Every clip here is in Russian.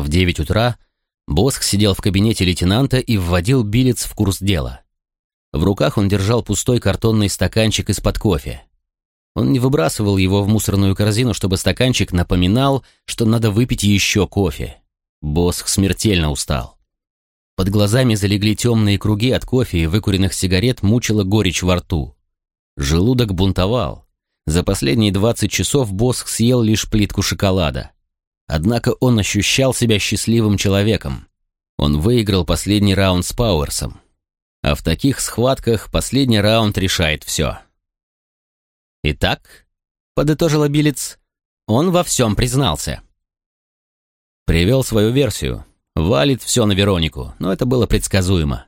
В девять утра Босх сидел в кабинете лейтенанта и вводил Билец в курс дела. В руках он держал пустой картонный стаканчик из-под кофе. Он не выбрасывал его в мусорную корзину, чтобы стаканчик напоминал, что надо выпить еще кофе. Босх смертельно устал. Под глазами залегли темные круги от кофе и выкуренных сигарет мучила горечь во рту. Желудок бунтовал. За последние 20 часов Босх съел лишь плитку шоколада. Однако он ощущал себя счастливым человеком. Он выиграл последний раунд с Пауэрсом. А в таких схватках последний раунд решает все. «Итак», — подытожила Билец, — «он во всем признался». Привел свою версию. Валит все на Веронику, но это было предсказуемо.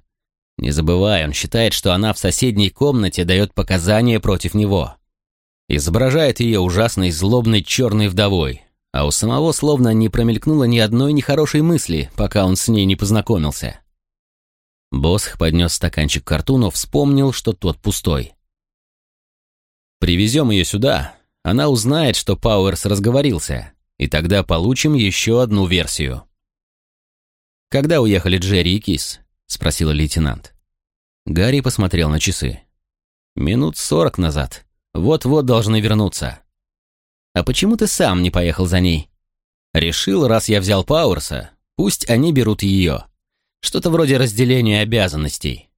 Не забывай, он считает, что она в соседней комнате дает показания против него. Изображает ее ужасной злобной черной вдовой, а у самого словно не промелькнуло ни одной нехорошей мысли, пока он с ней не познакомился. Босх поднес стаканчик к рту, но вспомнил, что тот пустой. «Привезем ее сюда, она узнает, что Пауэрс разговорился, и тогда получим еще одну версию». «Когда уехали Джерри и Кис?» — спросил лейтенант. Гарри посмотрел на часы. «Минут сорок назад. Вот-вот должны вернуться». «А почему ты сам не поехал за ней?» «Решил, раз я взял Пауэрса, пусть они берут ее. Что-то вроде разделения обязанностей.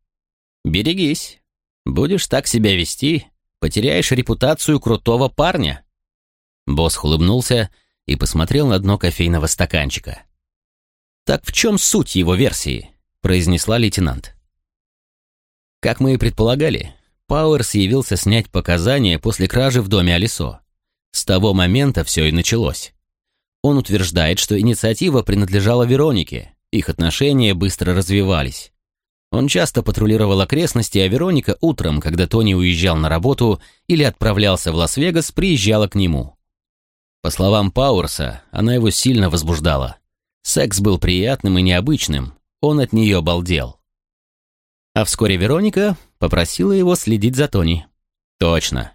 Берегись. Будешь так себя вести, потеряешь репутацию крутого парня». Босс улыбнулся и посмотрел на дно кофейного стаканчика. «Так в чем суть его версии?» — произнесла лейтенант. Как мы и предполагали, Пауэрс явился снять показания после кражи в доме Алисо. С того момента все и началось. Он утверждает, что инициатива принадлежала Веронике, их отношения быстро развивались. Он часто патрулировал окрестности, а Вероника утром, когда Тони уезжал на работу или отправлялся в Лас-Вегас, приезжала к нему. По словам Пауэрса, она его сильно возбуждала. Секс был приятным и необычным, он от нее балдел. А вскоре Вероника попросила его следить за Тони. Точно.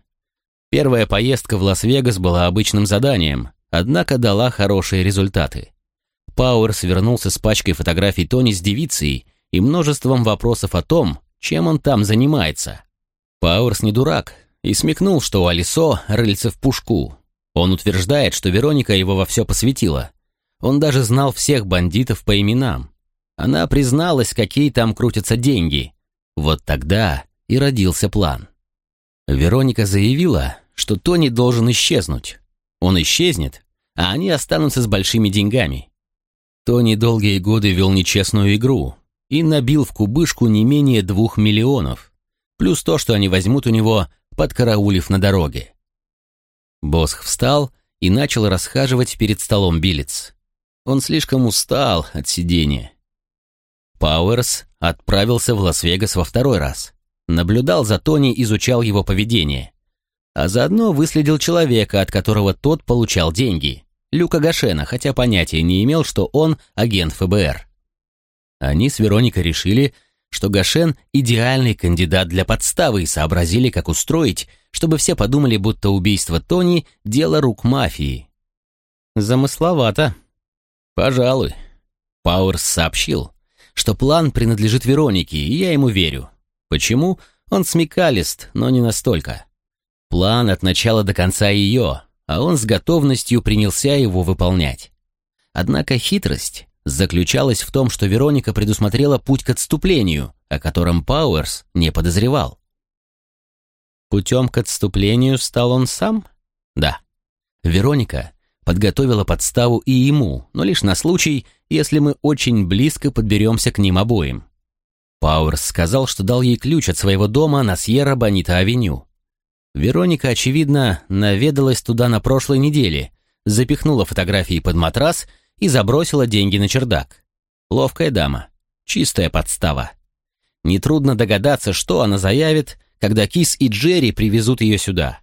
Первая поездка в Лас-Вегас была обычным заданием, однако дала хорошие результаты. Пауэрс вернулся с пачкой фотографий Тони с девицей и множеством вопросов о том, чем он там занимается. Пауэрс не дурак и смекнул, что у Алисо рыльце в пушку. Он утверждает, что Вероника его во все посвятила, он даже знал всех бандитов по именам. Она призналась, какие там крутятся деньги. Вот тогда и родился план. Вероника заявила, что Тони должен исчезнуть. Он исчезнет, а они останутся с большими деньгами. Тони долгие годы вел нечестную игру и набил в кубышку не менее двух миллионов, плюс то, что они возьмут у него, подкараулив на дороге. Босх встал и начал расхаживать перед столом билец. Он слишком устал от сидения. Пауэрс отправился в Лас-Вегас во второй раз. Наблюдал за Тони, изучал его поведение. А заодно выследил человека, от которого тот получал деньги. Люка Гашена, хотя понятия не имел, что он агент ФБР. Они с Вероникой решили, что Гашен – идеальный кандидат для подставы и сообразили, как устроить, чтобы все подумали, будто убийство Тони – дело рук мафии. Замысловато. «Пожалуй». Пауэрс сообщил, что план принадлежит Веронике, и я ему верю. Почему? Он смекалист, но не настолько. План от начала до конца ее, а он с готовностью принялся его выполнять. Однако хитрость заключалась в том, что Вероника предусмотрела путь к отступлению, о котором Пауэрс не подозревал. Путем к отступлению стал он сам? Да. Вероника подготовила подставу и ему, но лишь на случай, если мы очень близко подберемся к ним обоим. Пауэрс сказал, что дал ей ключ от своего дома на Сьерра-Бонита-авеню. Вероника, очевидно, наведалась туда на прошлой неделе, запихнула фотографии под матрас и забросила деньги на чердак. Ловкая дама. Чистая подстава. Нетрудно догадаться, что она заявит, когда Кис и Джерри привезут ее сюда.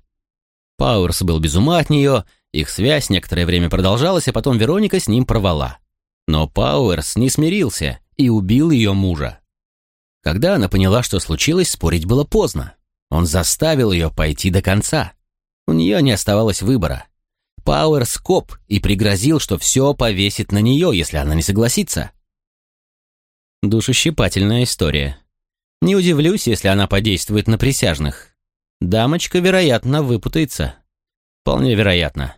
Пауэрс был без ума от нее их связь некоторое время продолжалась, а потом Вероника с ним порвала. Но Пауэрс не смирился и убил ее мужа. Когда она поняла, что случилось, спорить было поздно. Он заставил ее пойти до конца. У нее не оставалось выбора. Пауэрс коп и пригрозил, что все повесит на нее, если она не согласится. Душещипательная история. Не удивлюсь, если она подействует на присяжных. Дамочка, вероятно, выпутается. Вполне вероятно.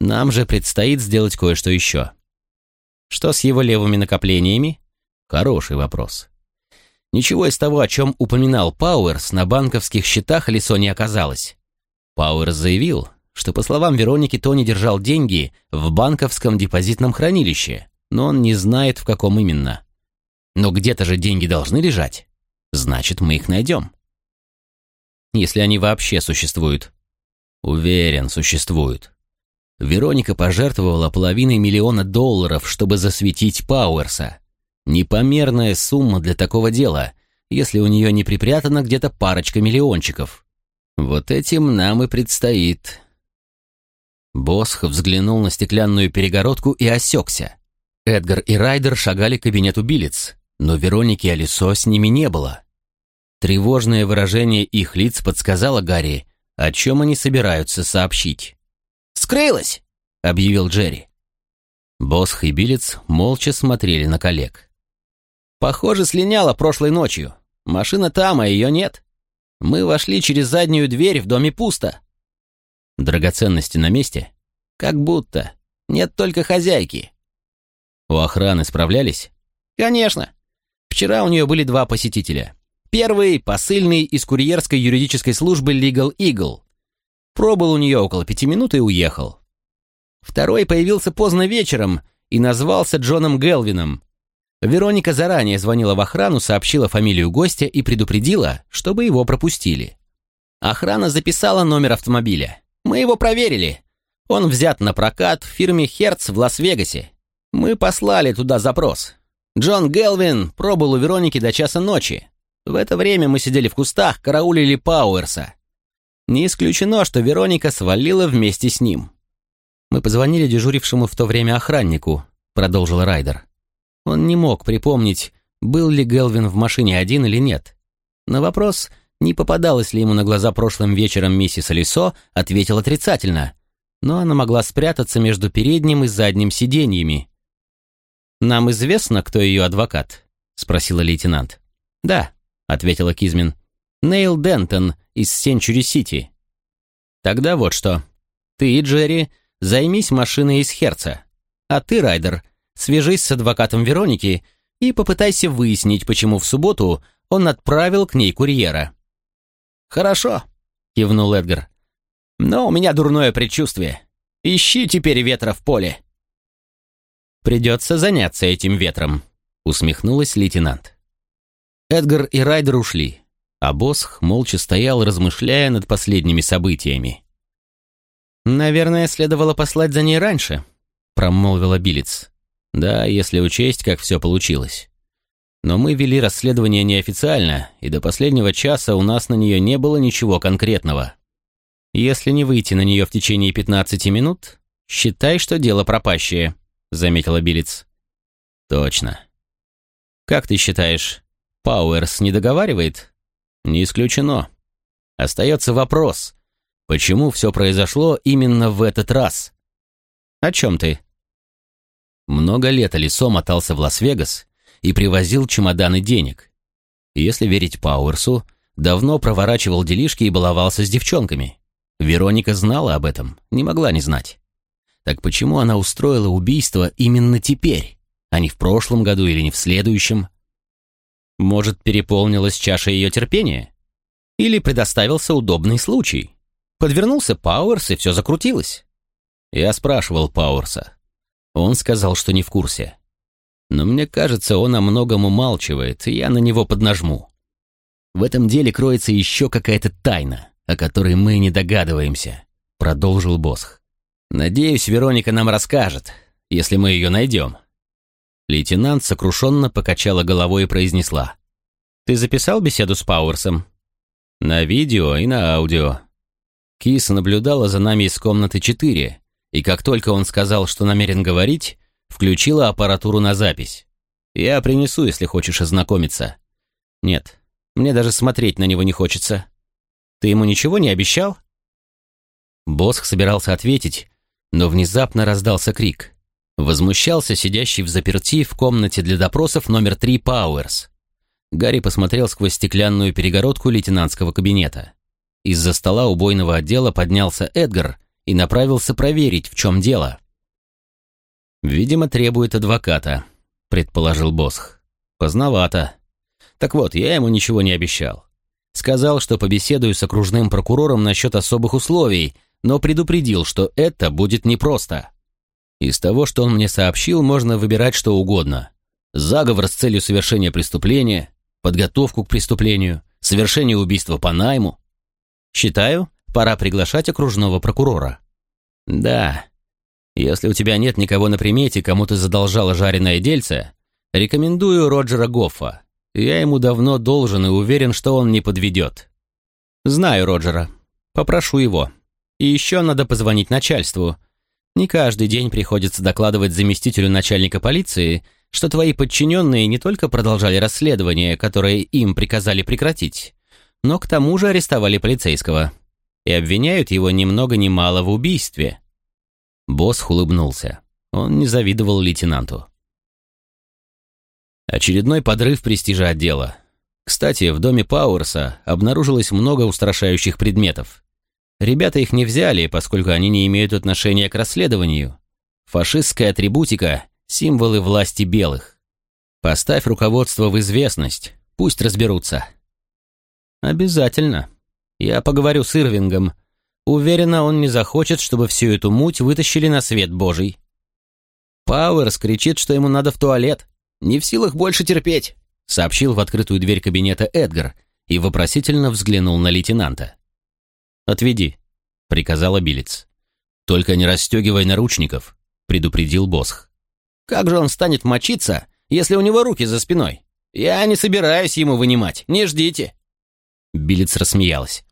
Нам же предстоит сделать кое-что еще. Что с его левыми накоплениями? Хороший вопрос. Ничего из того, о чем упоминал Пауэрс, на банковских счетах Лисо не оказалось. Пауэрс заявил, что, по словам Вероники, Тони держал деньги в банковском депозитном хранилище, но он не знает, в каком именно. Но где-то же деньги должны лежать. Значит, мы их найдем. Если они вообще существуют. Уверен, существуют. Вероника пожертвовала половиной миллиона долларов, чтобы засветить Пауэрса. Непомерная сумма для такого дела, если у нее не припрятана где-то парочка миллиончиков. Вот этим нам и предстоит. Босх взглянул на стеклянную перегородку и осекся. Эдгар и Райдер шагали к кабинету Билец, но Вероники Алисо с ними не было. Тревожное выражение их лиц подсказало Гарри, о чем они собираются сообщить. «Скрылась!» — объявил Джерри. Босх и Билец молча смотрели на коллег. «Похоже, слиняла прошлой ночью. Машина там, а ее нет. Мы вошли через заднюю дверь, в доме пусто». «Драгоценности на месте?» «Как будто. Нет только хозяйки». «У охраны справлялись?» «Конечно. Вчера у нее были два посетителя. Первый — посыльный из курьерской юридической службы Legal Eagle. Пробыл у нее около пяти минут и уехал. Второй появился поздно вечером и назвался Джоном Гелвином. Вероника заранее звонила в охрану, сообщила фамилию гостя и предупредила, чтобы его пропустили. Охрана записала номер автомобиля. Мы его проверили. Он взят на прокат в фирме «Херц» в Лас-Вегасе. Мы послали туда запрос. Джон Гелвин пробыл у Вероники до часа ночи. В это время мы сидели в кустах, караулили Пауэрса. Не исключено, что Вероника свалила вместе с ним. «Мы позвонили дежурившему в то время охраннику», — продолжил Райдер. Он не мог припомнить, был ли Гелвин в машине один или нет. На вопрос, не попадалась ли ему на глаза прошлым вечером миссис Алисо, ответил отрицательно, но она могла спрятаться между передним и задним сиденьями. «Нам известно, кто ее адвокат?» — спросила лейтенант. «Да», — ответила Кизмин. «Нейл Дентон из Сенчури-Сити». «Тогда вот что. Ты, Джерри, займись машиной из Херца. А ты, Райдер, свяжись с адвокатом Вероники и попытайся выяснить, почему в субботу он отправил к ней курьера». «Хорошо», — кивнул Эдгар. «Но у меня дурное предчувствие. Ищи теперь ветра в поле». «Придется заняться этим ветром», — усмехнулась лейтенант. Эдгар и Райдер ушли, а Босх молча стоял, размышляя над последними событиями. «Наверное, следовало послать за ней раньше», — промолвила Билец. «Да, если учесть, как все получилось. Но мы вели расследование неофициально, и до последнего часа у нас на нее не было ничего конкретного. Если не выйти на нее в течение 15 минут, считай, что дело пропащее», — заметила Билец. «Точно. Как ты считаешь, Пауэрс не договаривает?» «Не исключено. Остается вопрос, почему все произошло именно в этот раз?» «О чем ты?» Много лет Алисо мотался в Лас-Вегас и привозил чемоданы денег. Если верить Пауэрсу, давно проворачивал делишки и баловался с девчонками. Вероника знала об этом, не могла не знать. Так почему она устроила убийство именно теперь, а не в прошлом году или не в следующем? Может, переполнилась чаша ее терпения? Или предоставился удобный случай? Подвернулся Пауэрс, и все закрутилось. Я спрашивал Пауэрса. Он сказал, что не в курсе. Но мне кажется, он о многом умалчивает, и я на него поднажму. В этом деле кроется еще какая-то тайна, о которой мы не догадываемся, продолжил Босх. Надеюсь, Вероника нам расскажет, если мы ее найдем. Лейтенант сокрушенно покачала головой и произнесла. «Ты записал беседу с Пауэрсом?» «На видео и на аудио». Кис наблюдала за нами из комнаты 4, и как только он сказал, что намерен говорить, включила аппаратуру на запись. «Я принесу, если хочешь ознакомиться». «Нет, мне даже смотреть на него не хочется». «Ты ему ничего не обещал?» Босх собирался ответить, но внезапно раздался крик. Возмущался сидящий в заперти в комнате для допросов номер 3 Пауэрс. Гарри посмотрел сквозь стеклянную перегородку лейтенантского кабинета. Из-за стола убойного отдела поднялся Эдгар и направился проверить, в чем дело. «Видимо, требует адвоката», — предположил Босх. «Поздновато. Так вот, я ему ничего не обещал. Сказал, что побеседую с окружным прокурором насчет особых условий, но предупредил, что это будет непросто. Из того, что он мне сообщил, можно выбирать что угодно. Заговор с целью совершения преступления, подготовку к преступлению, совершение убийства по найму. Считаю, пора приглашать окружного прокурора. Да, если у тебя нет никого на примете, кому ты задолжала жареное дельце, рекомендую Роджера Гоффа. Я ему давно должен и уверен, что он не подведет. Знаю Роджера. Попрошу его. И еще надо позвонить начальству. Не каждый день приходится докладывать заместителю начальника полиции, что твои подчиненные не только продолжали расследование, которое им приказали прекратить, но к тому же арестовали полицейского и обвиняют его ни много ни мало в убийстве. Босс улыбнулся. Он не завидовал лейтенанту. Очередной подрыв престижа отдела. Кстати, в доме Пауэрса обнаружилось много устрашающих предметов. Ребята их не взяли, поскольку они не имеют отношения к расследованию. Фашистская атрибутика – символы власти белых. Поставь руководство в известность, пусть разберутся. Обязательно. Я поговорю с Ирвингом. Уверена, он не захочет, чтобы всю эту муть вытащили на свет Божий. Пауэрс кричит, что ему надо в туалет. Не в силах больше терпеть, сообщил в открытую дверь кабинета Эдгар и вопросительно взглянул на лейтенанта. «Отведи», — приказал Билец. «Только не расстегивай наручников», — предупредил Босх. «Как же он станет мочиться, если у него руки за спиной? Я не собираюсь ему вынимать, не ждите». Билец рассмеялась.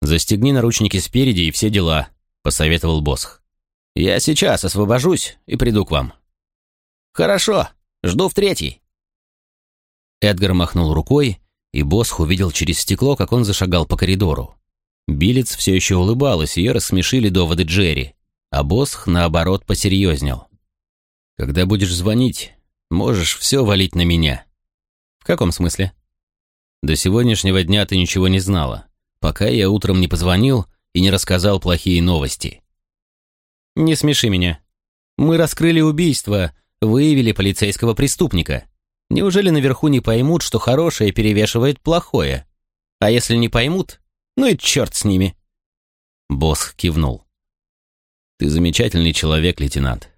«Застегни наручники спереди и все дела», — посоветовал Босх. «Я сейчас освобожусь и приду к вам». «Хорошо», Жду в третий». Эдгар махнул рукой, и Босх увидел через стекло, как он зашагал по коридору. Билец все еще улыбалась, ее рассмешили доводы Джерри, а Босх, наоборот, посерьезнел. «Когда будешь звонить, можешь все валить на меня». «В каком смысле?» «До сегодняшнего дня ты ничего не знала, пока я утром не позвонил и не рассказал плохие новости». «Не смеши меня. Мы раскрыли убийство, выявили полицейского преступника. Неужели наверху не поймут, что хорошее перевешивает плохое? А если не поймут, ну и черт с ними. Босс кивнул. Ты замечательный человек, лейтенант.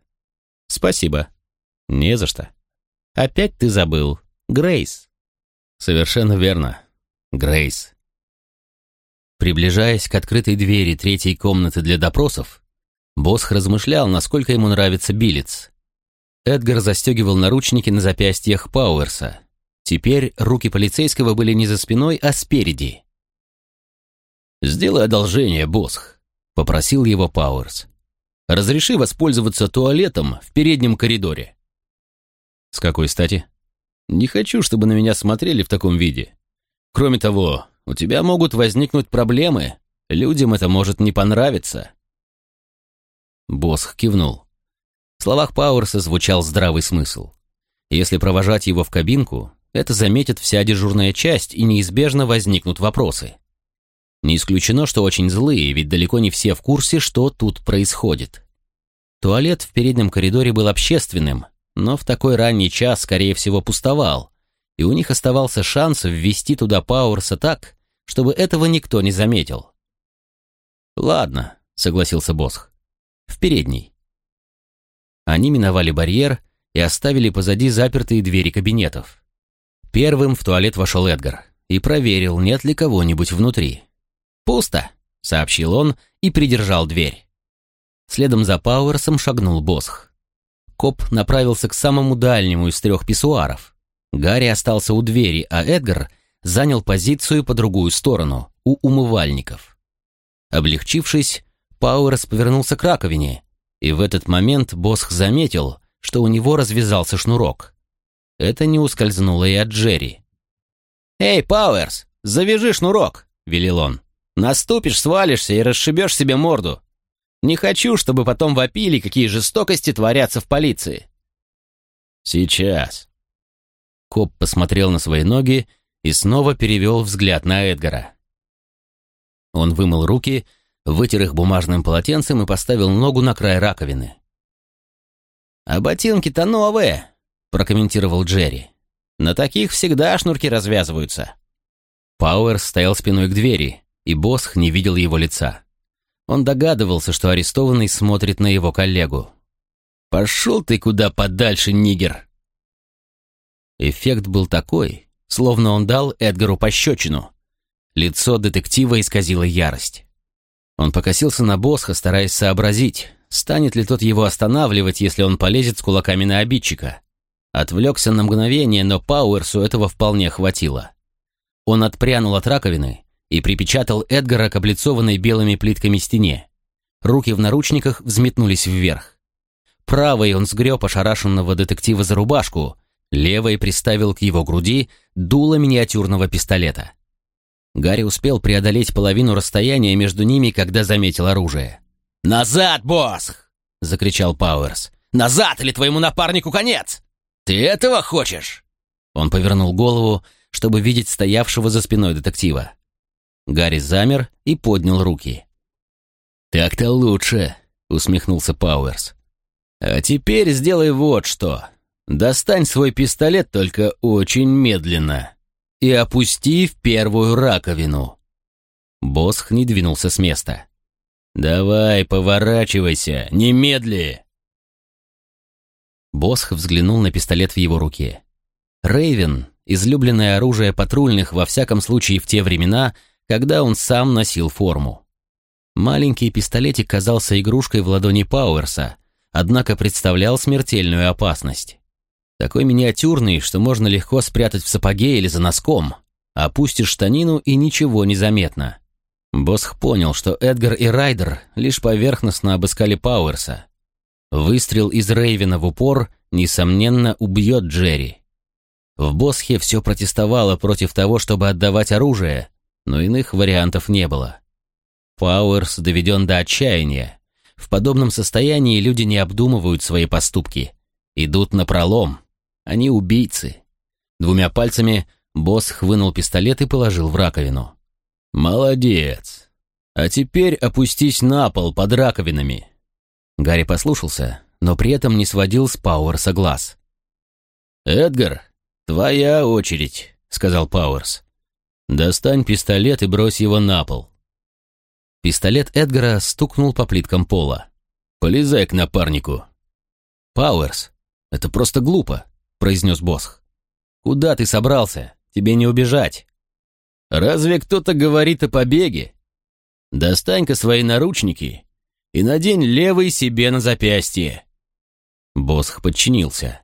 Спасибо. Не за что. Опять ты забыл. Грейс. Совершенно верно. Грейс. Приближаясь к открытой двери третьей комнаты для допросов, Босх размышлял, насколько ему нравится Билец. Эдгар застегивал наручники на запястьях Пауэрса. Теперь руки полицейского были не за спиной, а спереди. «Сделай одолжение, Босх», — попросил его Пауэрс. «Разреши воспользоваться туалетом в переднем коридоре». «С какой стати?» «Не хочу, чтобы на меня смотрели в таком виде. Кроме того, у тебя могут возникнуть проблемы. Людям это может не понравиться». Босх кивнул. В словах Пауэрса звучал здравый смысл. Если провожать его в кабинку, это заметит вся дежурная часть и неизбежно возникнут вопросы. Не исключено, что очень злые, ведь далеко не все в курсе, что тут происходит. Туалет в переднем коридоре был общественным, но в такой ранний час, скорее всего, пустовал, и у них оставался шанс ввести туда Пауэрса так, чтобы этого никто не заметил. «Ладно», — согласился Босх. «В передней. Они миновали барьер и оставили позади запертые двери кабинетов. Первым в туалет вошел Эдгар и проверил, нет ли кого-нибудь внутри. «Пусто», — сообщил он и придержал дверь. Следом за Пауэрсом шагнул Босх. Коп направился к самому дальнему из трех писсуаров. Гарри остался у двери, а Эдгар занял позицию по другую сторону, у умывальников. Облегчившись, Пауэрс повернулся к раковине и в этот момент Босх заметил, что у него развязался шнурок. Это не ускользнуло и от Джерри. «Эй, Пауэрс, завяжи шнурок!» — велел он. «Наступишь, свалишься и расшибешь себе морду. Не хочу, чтобы потом вопили, какие жестокости творятся в полиции. Сейчас. Коп посмотрел на свои ноги и снова перевел взгляд на Эдгара. Он вымыл руки, вытер их бумажным полотенцем и поставил ногу на край раковины. «А ботинки-то новые», — прокомментировал Джерри. «На таких всегда шнурки развязываются». Пауэрс стоял спиной к двери, и Босх не видел его лица. Он догадывался, что арестованный смотрит на его коллегу. «Пошел ты куда подальше, нигер!» Эффект был такой, словно он дал Эдгару пощечину. Лицо детектива исказило ярость. Он покосился на Босха, стараясь сообразить, станет ли тот его останавливать, если он полезет с кулаками на обидчика. Отвлекся на мгновение, но Пауэрсу этого вполне хватило. Он отпрянул от раковины и припечатал Эдгара к облицованной белыми плитками стене. Руки в наручниках взметнулись вверх. Правой он сгреб ошарашенного детектива за рубашку, левой приставил к его груди дуло миниатюрного пистолета. Гарри успел преодолеть половину расстояния между ними, когда заметил оружие. «Назад, босс!» — закричал Пауэрс. «Назад, или твоему напарнику конец! Ты этого хочешь?» Он повернул голову, чтобы видеть стоявшего за спиной детектива. Гарри замер и поднял руки. «Так-то лучше», — усмехнулся Пауэрс. «А теперь сделай вот что. Достань свой пистолет только очень медленно и опусти в первую раковину». Босх не двинулся с места. «Давай, поворачивайся, немедли!» Босх взглянул на пистолет в его руке. Рейвен — излюбленное оружие патрульных во всяком случае в те времена, когда он сам носил форму. Маленький пистолетик казался игрушкой в ладони Пауэрса, однако представлял смертельную опасность. Такой миниатюрный, что можно легко спрятать в сапоге или за носком. Опустишь штанину и ничего не заметно. Босх понял, что Эдгар и Райдер лишь поверхностно обыскали Пауэрса. Выстрел из Рейвена в упор, несомненно, убьет Джерри. В Босхе все протестовало против того, чтобы отдавать оружие, но иных вариантов не было. Пауэрс доведен до отчаяния. В подобном состоянии люди не обдумывают свои поступки. Идут на пролом. Они убийцы. Двумя пальцами Босх вынул пистолет и положил в раковину. «Молодец! А теперь опустись на пол под раковинами!» Гарри послушался, но при этом не сводил с Пауэрса глаз. «Эдгар, твоя очередь», — сказал Пауэрс. «Достань пистолет и брось его на пол». Пистолет Эдгара стукнул по плиткам пола. «Полезай к напарнику». «Пауэрс, это просто глупо», — произнес Босх. «Куда ты собрался? Тебе не убежать». «Разве кто-то говорит о побеге? Достань-ка свои наручники и надень левый себе на запястье». Босх подчинился,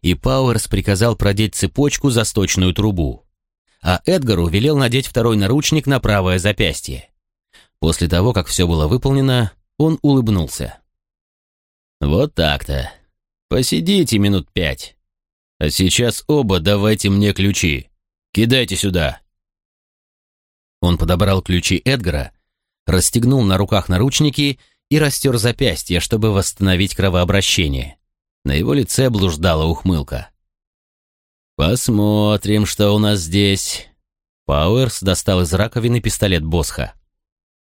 и Пауэрс приказал продеть цепочку за сточную трубу а Эдгару велел надеть второй наручник на правое запястье. После того, как все было выполнено, он улыбнулся. «Вот так-то. Посидите минут пять. А сейчас оба давайте мне ключи. Кидайте сюда». Он подобрал ключи Эдгара, расстегнул на руках наручники и растер запястье, чтобы восстановить кровообращение. На его лице блуждала ухмылка. «Посмотрим, что у нас здесь». Пауэрс достал из раковины пистолет Босха.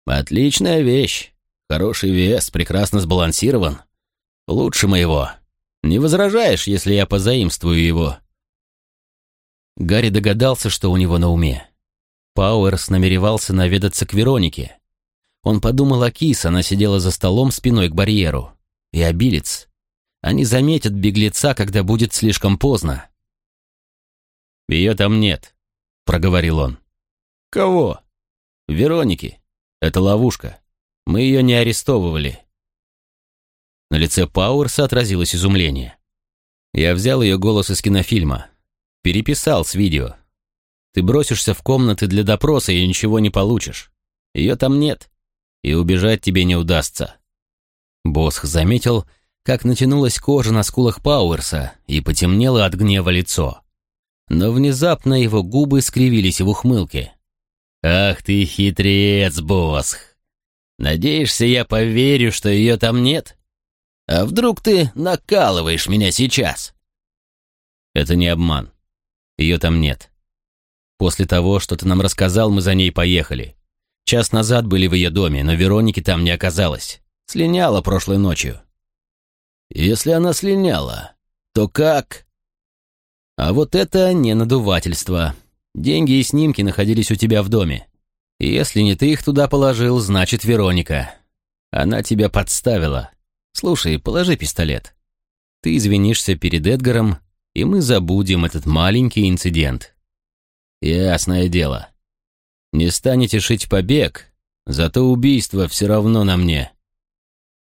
«Отличная вещь. Хороший вес, прекрасно сбалансирован. Лучше моего. Не возражаешь, если я позаимствую его?» Гарри догадался, что у него на уме. Пауэрс намеревался наведаться к Веронике. Он подумал о Кис, она сидела за столом спиной к барьеру. И о Билец. Они заметят беглеца, когда будет слишком поздно. «Ее там нет», — проговорил он. «Кого?» «Вероники. Это ловушка. Мы ее не арестовывали». На лице Пауэрса отразилось изумление. Я взял ее голос из кинофильма. Переписал с видео. Ты бросишься в комнаты для допроса и ничего не получишь. Ее там нет. И убежать тебе не удастся. Босх заметил, как натянулась кожа на скулах Пауэрса и потемнело от гнева лицо но внезапно его губы скривились в ухмылке. «Ах ты хитрец, Босх! Надеешься, я поверю, что ее там нет? А вдруг ты накалываешь меня сейчас?» «Это не обман. Ее там нет. После того, что ты нам рассказал, мы за ней поехали. Час назад были в ее доме, но Вероники там не оказалось. Слиняла прошлой ночью». «Если она слиняла, то как?» «А вот это не надувательство. Деньги и снимки находились у тебя в доме. Если не ты их туда положил, значит Вероника. Она тебя подставила. Слушай, положи пистолет. Ты извинишься перед Эдгаром, и мы забудем этот маленький инцидент. Ясное дело. Не станете шить побег, зато убийство все равно на мне.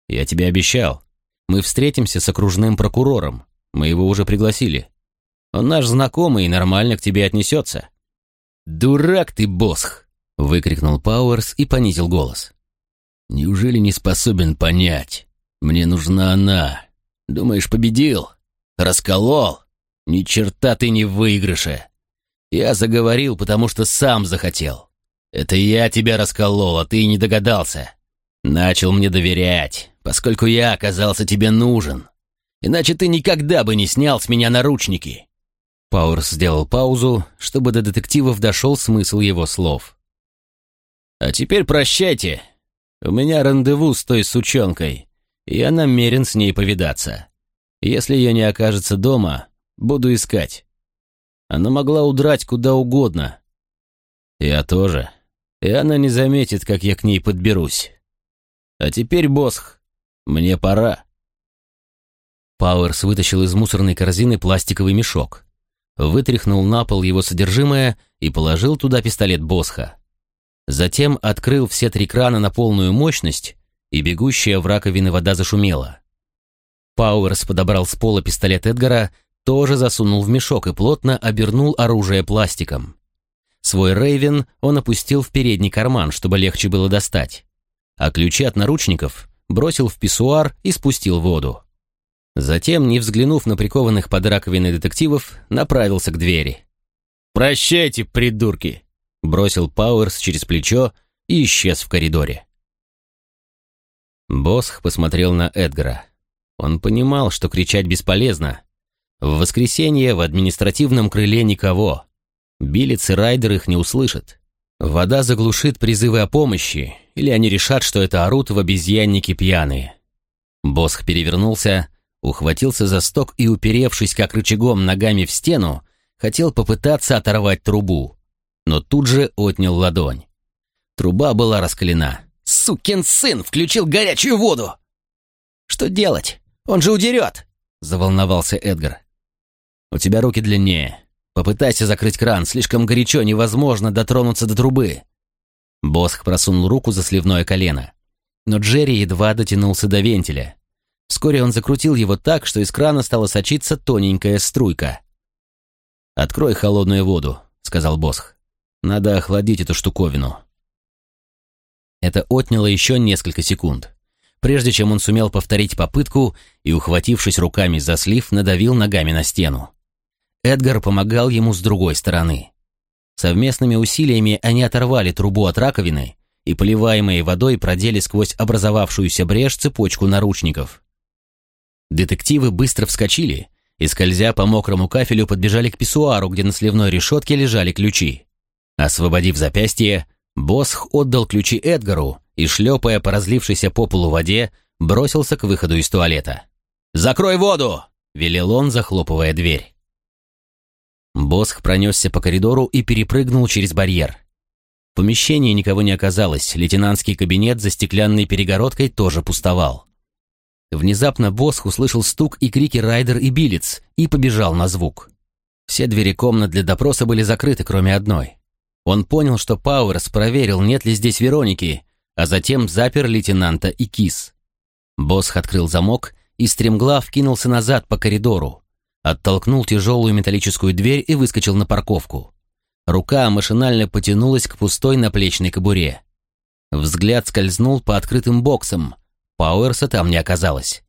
Я тебе обещал. Мы встретимся с окружным прокурором. Мы его уже пригласили. Он наш знакомый и нормально к тебе отнесется. «Дурак ты, Босх!» — выкрикнул Пауэрс и понизил голос. «Неужели не способен понять? Мне нужна она. Думаешь, победил? Расколол? Ни черта ты не в выигрыше. Я заговорил, потому что сам захотел. Это я тебя расколол, а ты не догадался. Начал мне доверять, поскольку я оказался тебе нужен. Иначе ты никогда бы не снял с меня наручники. Пауэрс сделал паузу, чтобы до детективов дошел смысл его слов. «А теперь прощайте. У меня рандеву с той сучонкой. Я намерен с ней повидаться. Если ее не окажется дома, буду искать. Она могла удрать куда угодно. Я тоже. И она не заметит, как я к ней подберусь. А теперь, Босх, мне пора». Пауэрс вытащил из мусорной корзины пластиковый мешок, вытряхнул на пол его содержимое и положил туда пистолет Босха. Затем открыл все три крана на полную мощность и бегущая в раковины вода зашумела. Пауэрс подобрал с пола пистолет Эдгара, тоже засунул в мешок и плотно обернул оружие пластиком. Свой Рейвен он опустил в передний карман, чтобы легче было достать, а ключи от наручников бросил в писсуар и спустил воду. Затем, не взглянув на прикованных под раковиной детективов, направился к двери. «Прощайте, придурки!» — бросил Пауэрс через плечо и исчез в коридоре. Босх посмотрел на Эдгара. Он понимал, что кричать бесполезно. В воскресенье в административном крыле никого. Билец и Райдер их не услышат. Вода заглушит призывы о помощи, или они решат, что это орут в обезьяннике пьяные. Босх перевернулся, ухватился за сток и, уперевшись как рычагом ногами в стену, хотел попытаться оторвать трубу, но тут же отнял ладонь. Труба была раскалена. Сукин сын включил горячую воду!» «Что делать? Он же удерет!» — заволновался Эдгар. «У тебя руки длиннее. Попытайся закрыть кран, слишком горячо, невозможно дотронуться до трубы». Босх просунул руку за сливное колено. Но Джерри едва дотянулся до вентиля. Вскоре он закрутил его так, что из крана стала сочиться тоненькая струйка. «Открой холодную воду», — сказал Босх. «Надо охладить эту штуковину». Это отняло еще несколько секунд. Прежде чем он сумел повторить попытку и, ухватившись руками за слив, надавил ногами на стену. Эдгар помогал ему с другой стороны. Совместными усилиями они оторвали трубу от раковины и, поливаемые водой, продели сквозь образовавшуюся брешь цепочку наручников. Детективы быстро вскочили и, скользя по мокрому кафелю, подбежали к писсуару, где на сливной решетке лежали ключи. Освободив запястье, Босх отдал ключи Эдгару и, шлепая по разлившейся по полу воде, бросился к выходу из туалета. «Закрой воду!» — велел он, захлопывая дверь. Босх пронесся по коридору и перепрыгнул через барьер. В помещении никого не оказалось, лейтенантский кабинет за стеклянной перегородкой тоже пустовал. Внезапно Босх услышал стук и крики Райдер и Билец и побежал на звук. Все двери комнат для допроса были закрыты, кроме одной. Он понял, что Пауэрс проверил, нет ли здесь Вероники, а затем запер лейтенанта и кис. Босх открыл замок и стремглав кинулся назад по коридору, оттолкнул тяжелую металлическую дверь и выскочил на парковку. Рука машинально потянулась к пустой наплечной кобуре. Взгляд скользнул по открытым боксам. Пауэрса там не оказалось.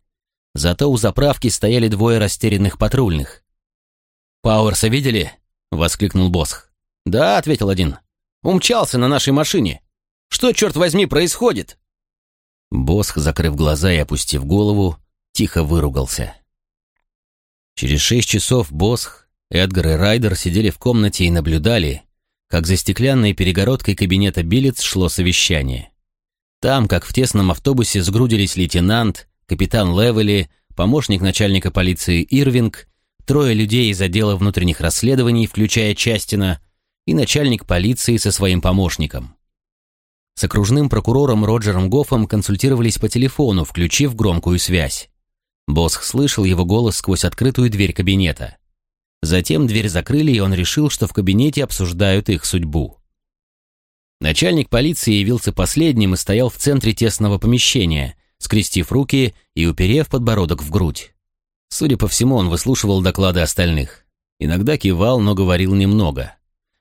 Зато у заправки стояли двое растерянных патрульных. «Пауэрса видели?» — воскликнул Босх. «Да», — ответил один. «Умчался на нашей машине. Что, черт возьми, происходит?» Босх, закрыв глаза и опустив голову, тихо выругался. Через шесть часов Босх, Эдгар и Райдер сидели в комнате и наблюдали, как за стеклянной перегородкой кабинета Билец шло совещание. Там, как в тесном автобусе, сгрудились лейтенант, капитан Левели, помощник начальника полиции Ирвинг, трое людей из отдела внутренних расследований, включая Частина, и начальник полиции со своим помощником. С окружным прокурором Роджером Гоффом консультировались по телефону, включив громкую связь. Босх слышал его голос сквозь открытую дверь кабинета. Затем дверь закрыли, и он решил, что в кабинете обсуждают их судьбу. Начальник полиции явился последним и стоял в центре тесного помещения, скрестив руки и уперев подбородок в грудь. Судя по всему, он выслушивал доклады остальных. Иногда кивал, но говорил немного.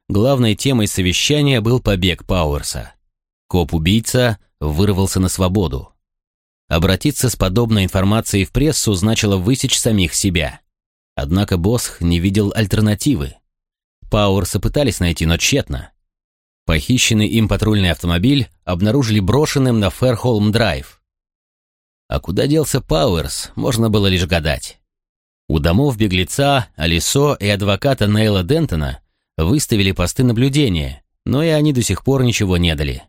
Главной темой совещания был побег Пауэрса. Коп-убийца вырвался на свободу. Обратиться с подобной информацией в прессу значило высечь самих себя. Однако Босх не видел альтернативы. Пауэрса пытались найти, но тщетно. Похищенный им патрульный автомобиль обнаружили брошенным на Фэрхолм-драйв. А куда делся Пауэрс, можно было лишь гадать. У домов беглеца, Алисо и адвоката Нейла Дентона выставили посты наблюдения, но и они до сих пор ничего не дали.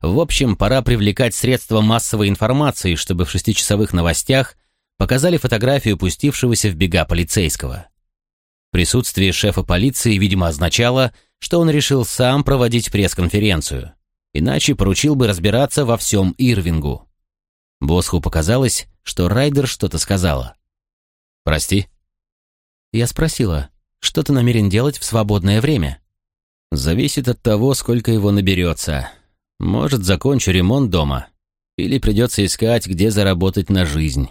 В общем, пора привлекать средства массовой информации, чтобы в шестичасовых новостях показали фотографию пустившегося в бега полицейского. Присутствие шефа полиции, видимо, означало, что он решил сам проводить пресс-конференцию, иначе поручил бы разбираться во всем Ирвингу. Босху показалось, что Райдер что-то сказала. «Прости?» Я спросила, что ты намерен делать в свободное время? Зависит от того, сколько его наберется. Может, закончу ремонт дома. Или придется искать, где заработать на жизнь.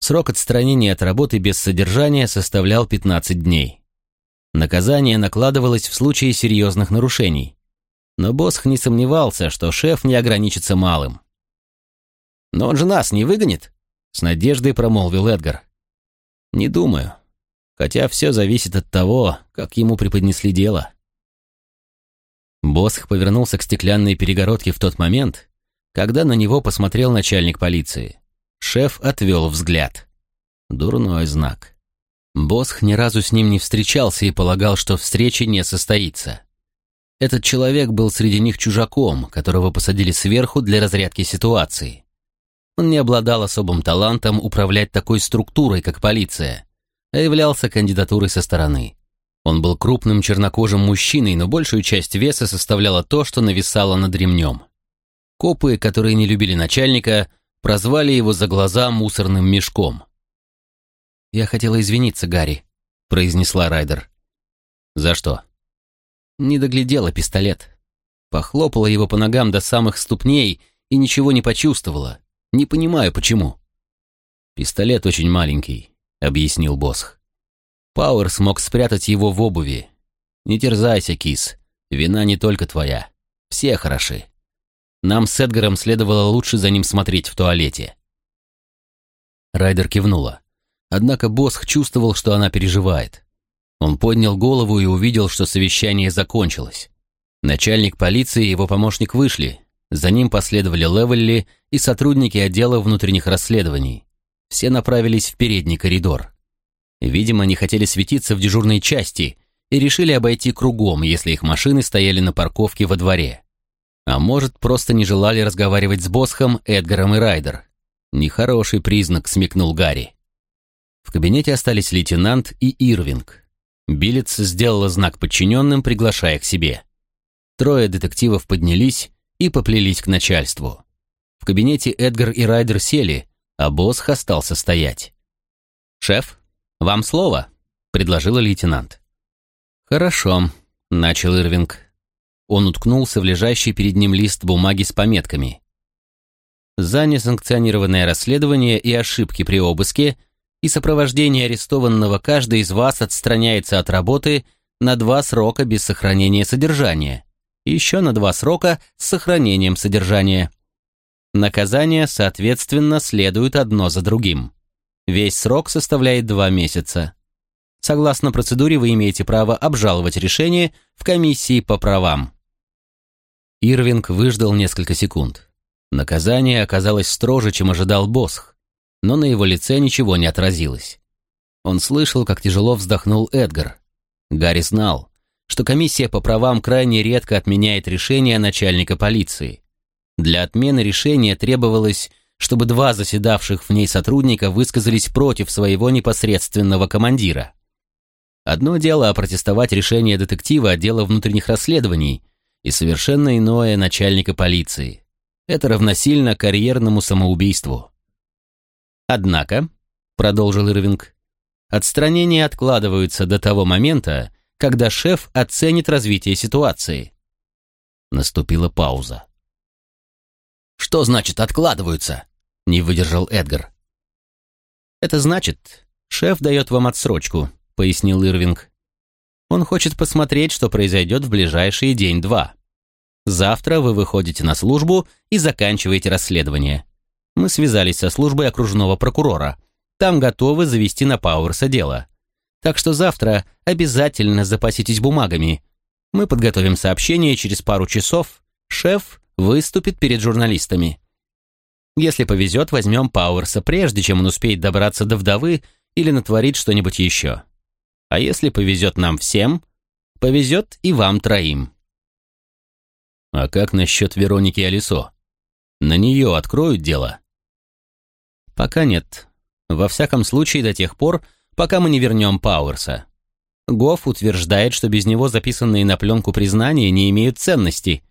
Срок отстранения от работы без содержания составлял 15 дней. Наказание накладывалось в случае серьезных нарушений. Но Босх не сомневался, что шеф не ограничится малым. «Но он же нас не выгонит?» — с надеждой промолвил Эдгар. «Не думаю. Хотя все зависит от того, как ему преподнесли дело». Босх повернулся к стеклянной перегородке в тот момент, когда на него посмотрел начальник полиции. Шеф отвел взгляд. Дурной знак. Босх ни разу с ним не встречался и полагал, что встреча не состоится. Этот человек был среди них чужаком, которого посадили сверху для разрядки ситуации. Он не обладал особым талантом управлять такой структурой, как полиция, а являлся кандидатурой со стороны. Он был крупным чернокожим мужчиной, но большую часть веса составляло то, что нависало над ремнем. Копы, которые не любили начальника, прозвали его за глаза мусорным мешком. «Я хотела извиниться, Гарри», — произнесла Райдер. «За что?» Не доглядела пистолет. Похлопала его по ногам до самых ступней и ничего не почувствовала. Не понимаю, почему. «Пистолет очень маленький», — объяснил Босх. Пауэр смог спрятать его в обуви. Не терзайся, кис. Вина не только твоя. Все хороши. Нам с Эдгаром следовало лучше за ним смотреть в туалете. Райдер кивнула. Однако Босх чувствовал, что она переживает. Он поднял голову и увидел, что совещание закончилось. Начальник полиции и его помощник вышли. За ним последовали Левелли и сотрудники отдела внутренних расследований. Все направились в передний коридор. Видимо, они хотели светиться в дежурной части и решили обойти кругом, если их машины стояли на парковке во дворе. А может, просто не желали разговаривать с Босхом, Эдгаром и Райдер. Нехороший признак, смекнул Гарри. В кабинете остались лейтенант и Ирвинг. Билец сделала знак подчиненным, приглашая к себе. Трое детективов поднялись и поплелись к начальству. В кабинете Эдгар и Райдер сели, а Босх остался стоять. «Шеф, «Вам слово», — предложила лейтенант. «Хорошо», — начал Ирвинг. Он уткнулся в лежащий перед ним лист бумаги с пометками. «За несанкционированное расследование и ошибки при обыске и сопровождение арестованного каждый из вас отстраняется от работы на два срока без сохранения содержания, еще на два срока с сохранением содержания. Наказания, соответственно, следуют одно за другим». Весь срок составляет два месяца. Согласно процедуре вы имеете право обжаловать решение в комиссии по правам. Ирвинг выждал несколько секунд. Наказание оказалось строже, чем ожидал Босх, но на его лице ничего не отразилось. Он слышал, как тяжело вздохнул Эдгар. Гарри знал, что комиссия по правам крайне редко отменяет решение начальника полиции. Для отмены решения требовалось, чтобы два заседавших в ней сотрудника высказались против своего непосредственного командира. Одно дело опротестовать решение детектива отдела внутренних расследований и совершенно иное начальника полиции. Это равносильно карьерному самоубийству. Однако, продолжил Ирвинг, отстранения откладываются до того момента, когда шеф оценит развитие ситуации. Наступила пауза. «Что значит откладываются?» — не выдержал Эдгар. «Это значит, шеф дает вам отсрочку», — пояснил Ирвинг. «Он хочет посмотреть, что произойдет в ближайший день-два. Завтра вы выходите на службу и заканчиваете расследование. Мы связались со службой окружного прокурора. Там готовы завести на Пауэрса дело. Так что завтра обязательно запаситесь бумагами. Мы подготовим сообщение, через пару часов шеф выступит перед журналистами. Если повезет, возьмем Пауэрса, прежде чем он успеет добраться до вдовы или натворить что-нибудь еще. А если повезет нам всем, повезет и вам троим. А как насчет Вероники Алисо? На нее откроют дело? Пока нет. Во всяком случае, до тех пор, пока мы не вернем Пауэрса. Гофф утверждает, что без него записанные на пленку признания не имеют ценности.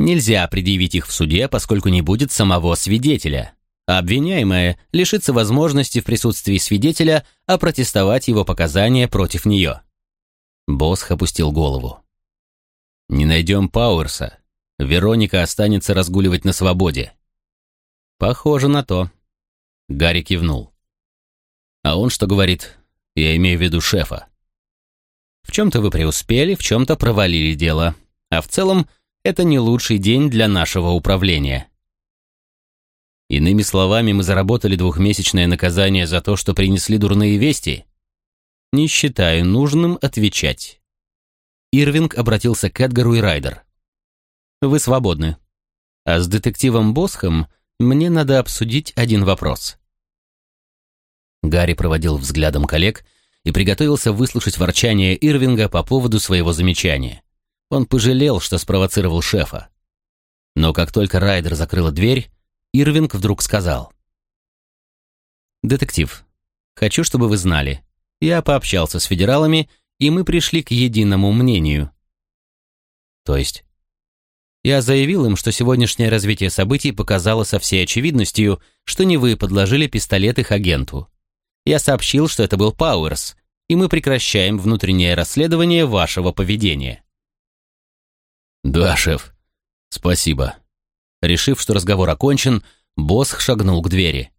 Нельзя предъявить их в суде, поскольку не будет самого свидетеля. А обвиняемая лишится возможности в присутствии свидетеля опротестовать его показания против нее. Босх опустил голову. «Не найдем Пауэрса, Вероника останется разгуливать на свободе. Похоже на то. Гарри кивнул. А он что говорит? Я имею в виду шефа. В чем-то вы преуспели, в чем-то провалили дело. А в целом, это не лучший день для нашего управления. Иными словами, мы заработали двухмесячное наказание за то, что принесли дурные вести. Не считаю нужным отвечать. Ирвинг обратился к Эдгару и Райдер. Вы свободны. А с детективом Босхом мне надо обсудить один вопрос. Гарри проводил взглядом коллег и приготовился выслушать ворчание Ирвинга по поводу своего замечания. Он пожалел, что спровоцировал шефа. Но как только Райдер закрыла дверь, Ирвинг вдруг сказал. «Детектив, хочу, чтобы вы знали. Я пообщался с федералами, и мы пришли к единому мнению». «То есть?» Я заявил им, что сегодняшнее развитие событий показало со всей очевидностью, что не вы подложили пистолет их агенту. Я сообщил, что это был Пауэрс, и мы прекращаем внутреннее расследование вашего поведения. Да, шеф. Спасибо. Решив, что разговор окончен, босс шагнул к двери.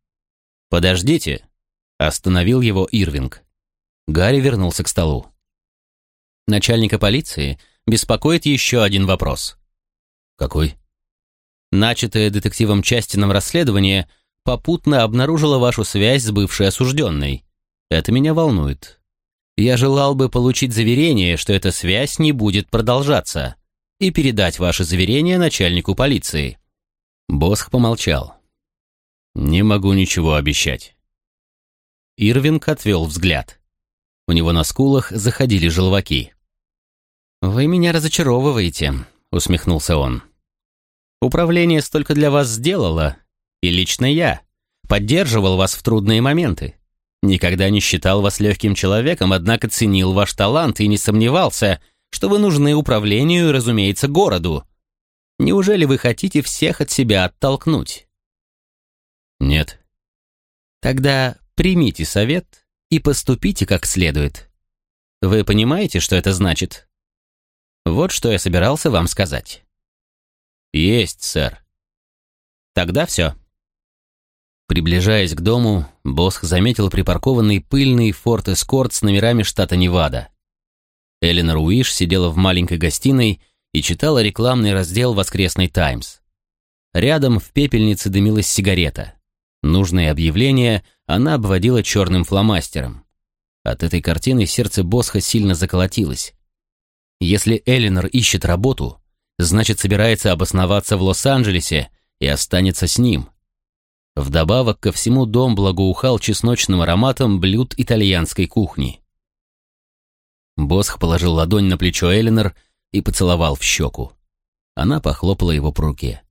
Подождите, остановил его Ирвинг. Гарри вернулся к столу. Начальника полиции беспокоит еще один вопрос. «Какой?» Начатое детективом Частином расследование попутно обнаружило вашу связь с бывшей осужденной. Это меня волнует. Я желал бы получить заверение, что эта связь не будет продолжаться, и передать ваше заверение начальнику полиции». Босх помолчал. «Не могу ничего обещать». Ирвинг отвел взгляд. У него на скулах заходили желваки. «Вы меня разочаровываете», — усмехнулся он. Управление столько для вас сделало, и лично я поддерживал вас в трудные моменты. Никогда не считал вас легким человеком, однако ценил ваш талант и не сомневался, что вы нужны управлению и, разумеется, городу. Неужели вы хотите всех от себя оттолкнуть? Нет. Тогда примите совет и поступите как следует. Вы понимаете, что это значит? Вот что я собирался вам сказать. «Есть, сэр». «Тогда все». Приближаясь к дому, Босх заметил припаркованный пыльный Форт Эскорт с номерами штата Невада. Эленор Уиш сидела в маленькой гостиной и читала рекламный раздел «Воскресный Таймс». Рядом в пепельнице дымилась сигарета. Нужное объявление она обводила черным фломастером. От этой картины сердце Босха сильно заколотилось. Если Эленор ищет работу, значит, собирается обосноваться в Лос-Анджелесе и останется с ним. Вдобавок ко всему дом благоухал чесночным ароматом блюд итальянской кухни. Босх положил ладонь на плечо Элинор и поцеловал в щеку. Она похлопала его по руке.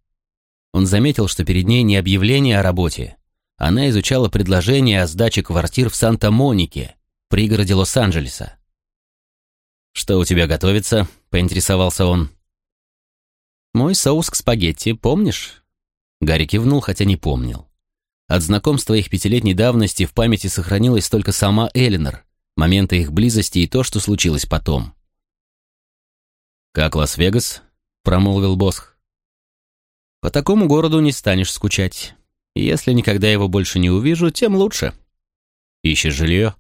Он заметил, что перед ней не объявление о работе. Она изучала предложение о сдаче квартир в Санта-Монике, пригороде Лос-Анджелеса. «Что у тебя готовится?» — поинтересовался он. «Мой соус к спагетти, помнишь?» Гарри кивнул, хотя не помнил. От знакомства их пятилетней давности в памяти сохранилась только сама Элинор, моменты их близости и то, что случилось потом. «Как Лас-Вегас?» — промолвил Босх. «По такому городу не станешь скучать. Если никогда его больше не увижу, тем лучше». «Ищешь жилье?»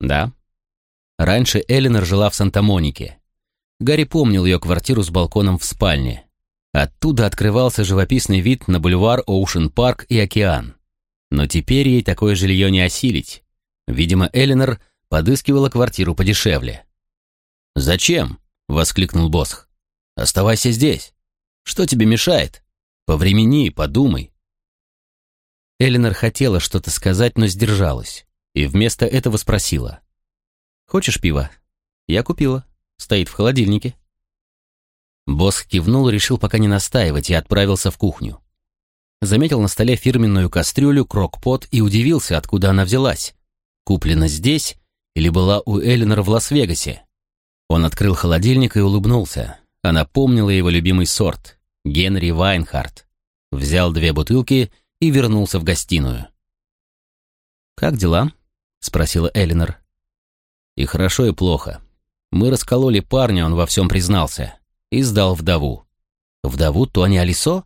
«Да». Раньше Элинор жила в Санта-Монике. Гарри помнил ее квартиру с балконом в спальне. Оттуда открывался живописный вид на бульвар Оушен-парк и океан. Но теперь ей такое жилье не осилить. Видимо, Элинор подыскивала квартиру подешевле. «Зачем?» — воскликнул Босх. «Оставайся здесь. Что тебе мешает? Повремени, подумай». Элинор хотела что-то сказать, но сдержалась, и вместо этого спросила. «Хочешь пива?» «Я купила. Стоит в холодильнике». Босх кивнул решил пока не настаивать и отправился в кухню заметил на столе фирменную кастрюлю крокпот и удивился, откуда она взялась. Куплена здесь или была у Эллинор в Лас-Вегасе? Он открыл холодильник и улыбнулся. Она помнила его любимый сорт — Генри Вайнхарт. Взял две бутылки и вернулся в гостиную. «Как дела?» — спросила Эллинор. «И хорошо, и плохо. Мы раскололи парня, он во всем признался. И сдал вдову». «Вдову Тони Алисо?»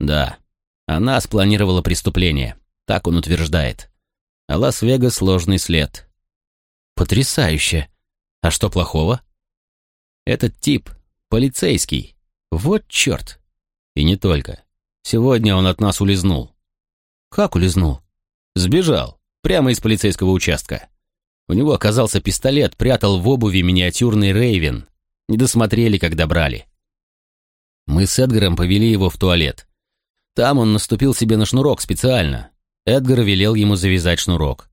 «Да. Она спланировала преступление, так он утверждает. А Лас-Вегас — сложный след. Потрясающе. А что плохого? Этот тип — полицейский. Вот черт. И не только. Сегодня он от нас улизнул. Как улизнул? Сбежал. Прямо из полицейского участка. У него оказался пистолет, прятал в обуви миниатюрный Рейвен. Не досмотрели, когда брали. Мы с Эдгаром повели его в туалет. Там он наступил себе на шнурок специально. Эдгар велел ему завязать шнурок.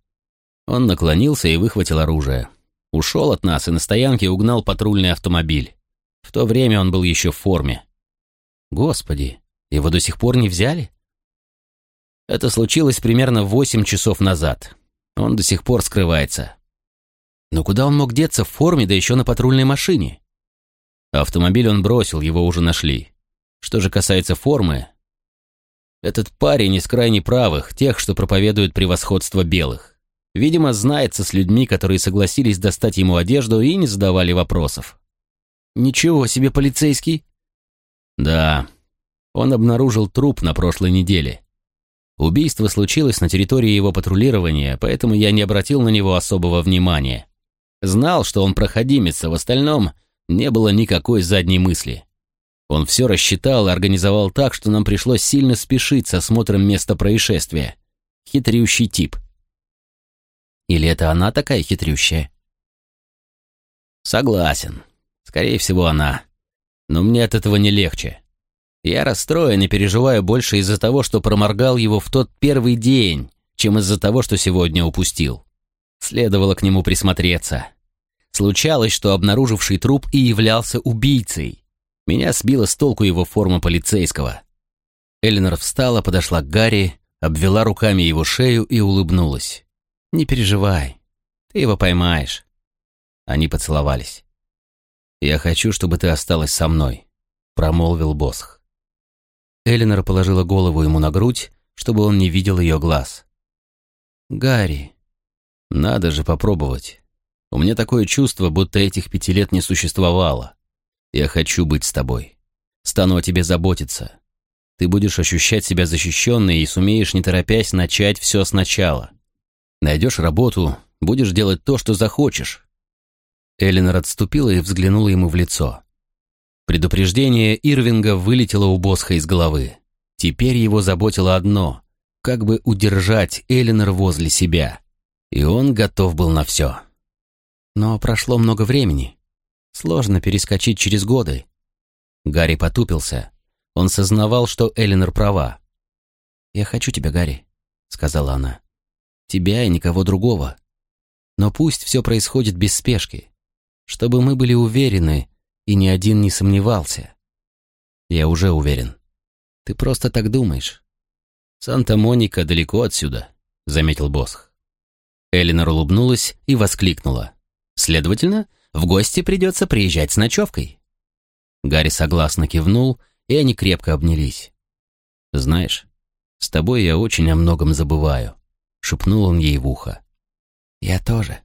Он наклонился и выхватил оружие. Ушел от нас и на стоянке угнал патрульный автомобиль. В то время он был еще в форме. Господи, его до сих пор не взяли? Это случилось примерно восемь часов назад. Он до сих пор скрывается. Но куда он мог деться в форме, да еще на патрульной машине? Автомобиль он бросил, его уже нашли. Что же касается формы, этот парень из крайне правых, тех, что проповедуют превосходство белых. Видимо, знается с людьми, которые согласились достать ему одежду и не задавали вопросов. «Ничего себе, полицейский!» «Да, он обнаружил труп на прошлой неделе. Убийство случилось на территории его патрулирования, поэтому я не обратил на него особого внимания. Знал, что он проходимец, а в остальном не было никакой задней мысли. Он все рассчитал и организовал так, что нам пришлось сильно спешить с осмотром места происшествия. Хитрющий тип. Или это она такая хитрющая? Согласен. Скорее всего, она. Но мне от этого не легче. Я расстроен и переживаю больше из-за того, что проморгал его в тот первый день, чем из-за того, что сегодня упустил. Следовало к нему присмотреться. Случалось, что обнаруживший труп и являлся убийцей. Меня сбила с толку его форма полицейского. Эленор встала, подошла к Гарри, обвела руками его шею и улыбнулась. «Не переживай, ты его поймаешь». Они поцеловались. «Я хочу, чтобы ты осталась со мной», — промолвил Босх. Эленор положила голову ему на грудь, чтобы он не видел ее глаз. «Гарри...» «Надо же попробовать. У меня такое чувство, будто этих пяти лет не существовало. Я хочу быть с тобой. Стану о тебе заботиться. Ты будешь ощущать себя защищенной и сумеешь, не торопясь, начать все сначала. Найдешь работу, будешь делать то, что захочешь». Эленор отступила и взглянула ему в лицо. Предупреждение Ирвинга вылетело у Босха из головы. Теперь его заботило одно — как бы удержать Эленор возле себя. И он готов был на все. Но прошло много времени. Сложно перескочить через годы. Гарри потупился. Он сознавал, что Элинор права. «Я хочу тебя, Гарри», — сказала она. «Тебя и никого другого. Но пусть все происходит без спешки, чтобы мы были уверены, и ни один не сомневался. Я уже уверен. Ты просто так думаешь. Санта-Моника далеко отсюда, заметил Босх. Элинор улыбнулась и воскликнула. Следовательно, в гости придется приезжать с ночевкой. Гарри согласно кивнул, и они крепко обнялись. «Знаешь, с тобой я очень о многом забываю», — шепнул он ей в ухо. «Я тоже».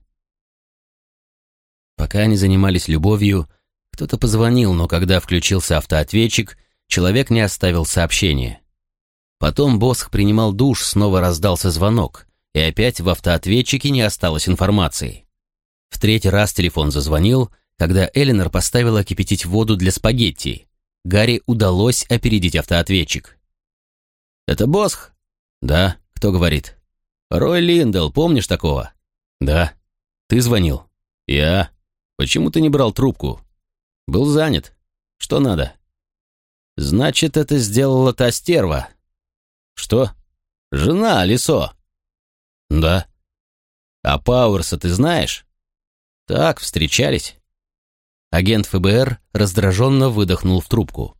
Пока они занимались любовью, кто-то позвонил, но когда включился автоответчик, человек не оставил сообщения. Потом Босх принимал душ, снова раздался звонок, и опять в автоответчике не осталось информации. В третий раз телефон зазвонил, когда Элинор поставила кипятить воду для спагетти. Гарри удалось опередить автоответчик. «Это Босх?» «Да. Кто говорит?» «Рой Линдл, помнишь такого?» «Да». «Ты звонил?» «Я». «Почему ты не брал трубку?» «Был занят. Что надо?» «Значит, это сделала та стерва». «Что?» «Жена, Лисо». «Да». «А Пауэрса ты знаешь?» «Так, встречались». Агент ФБР раздраженно выдохнул в трубку.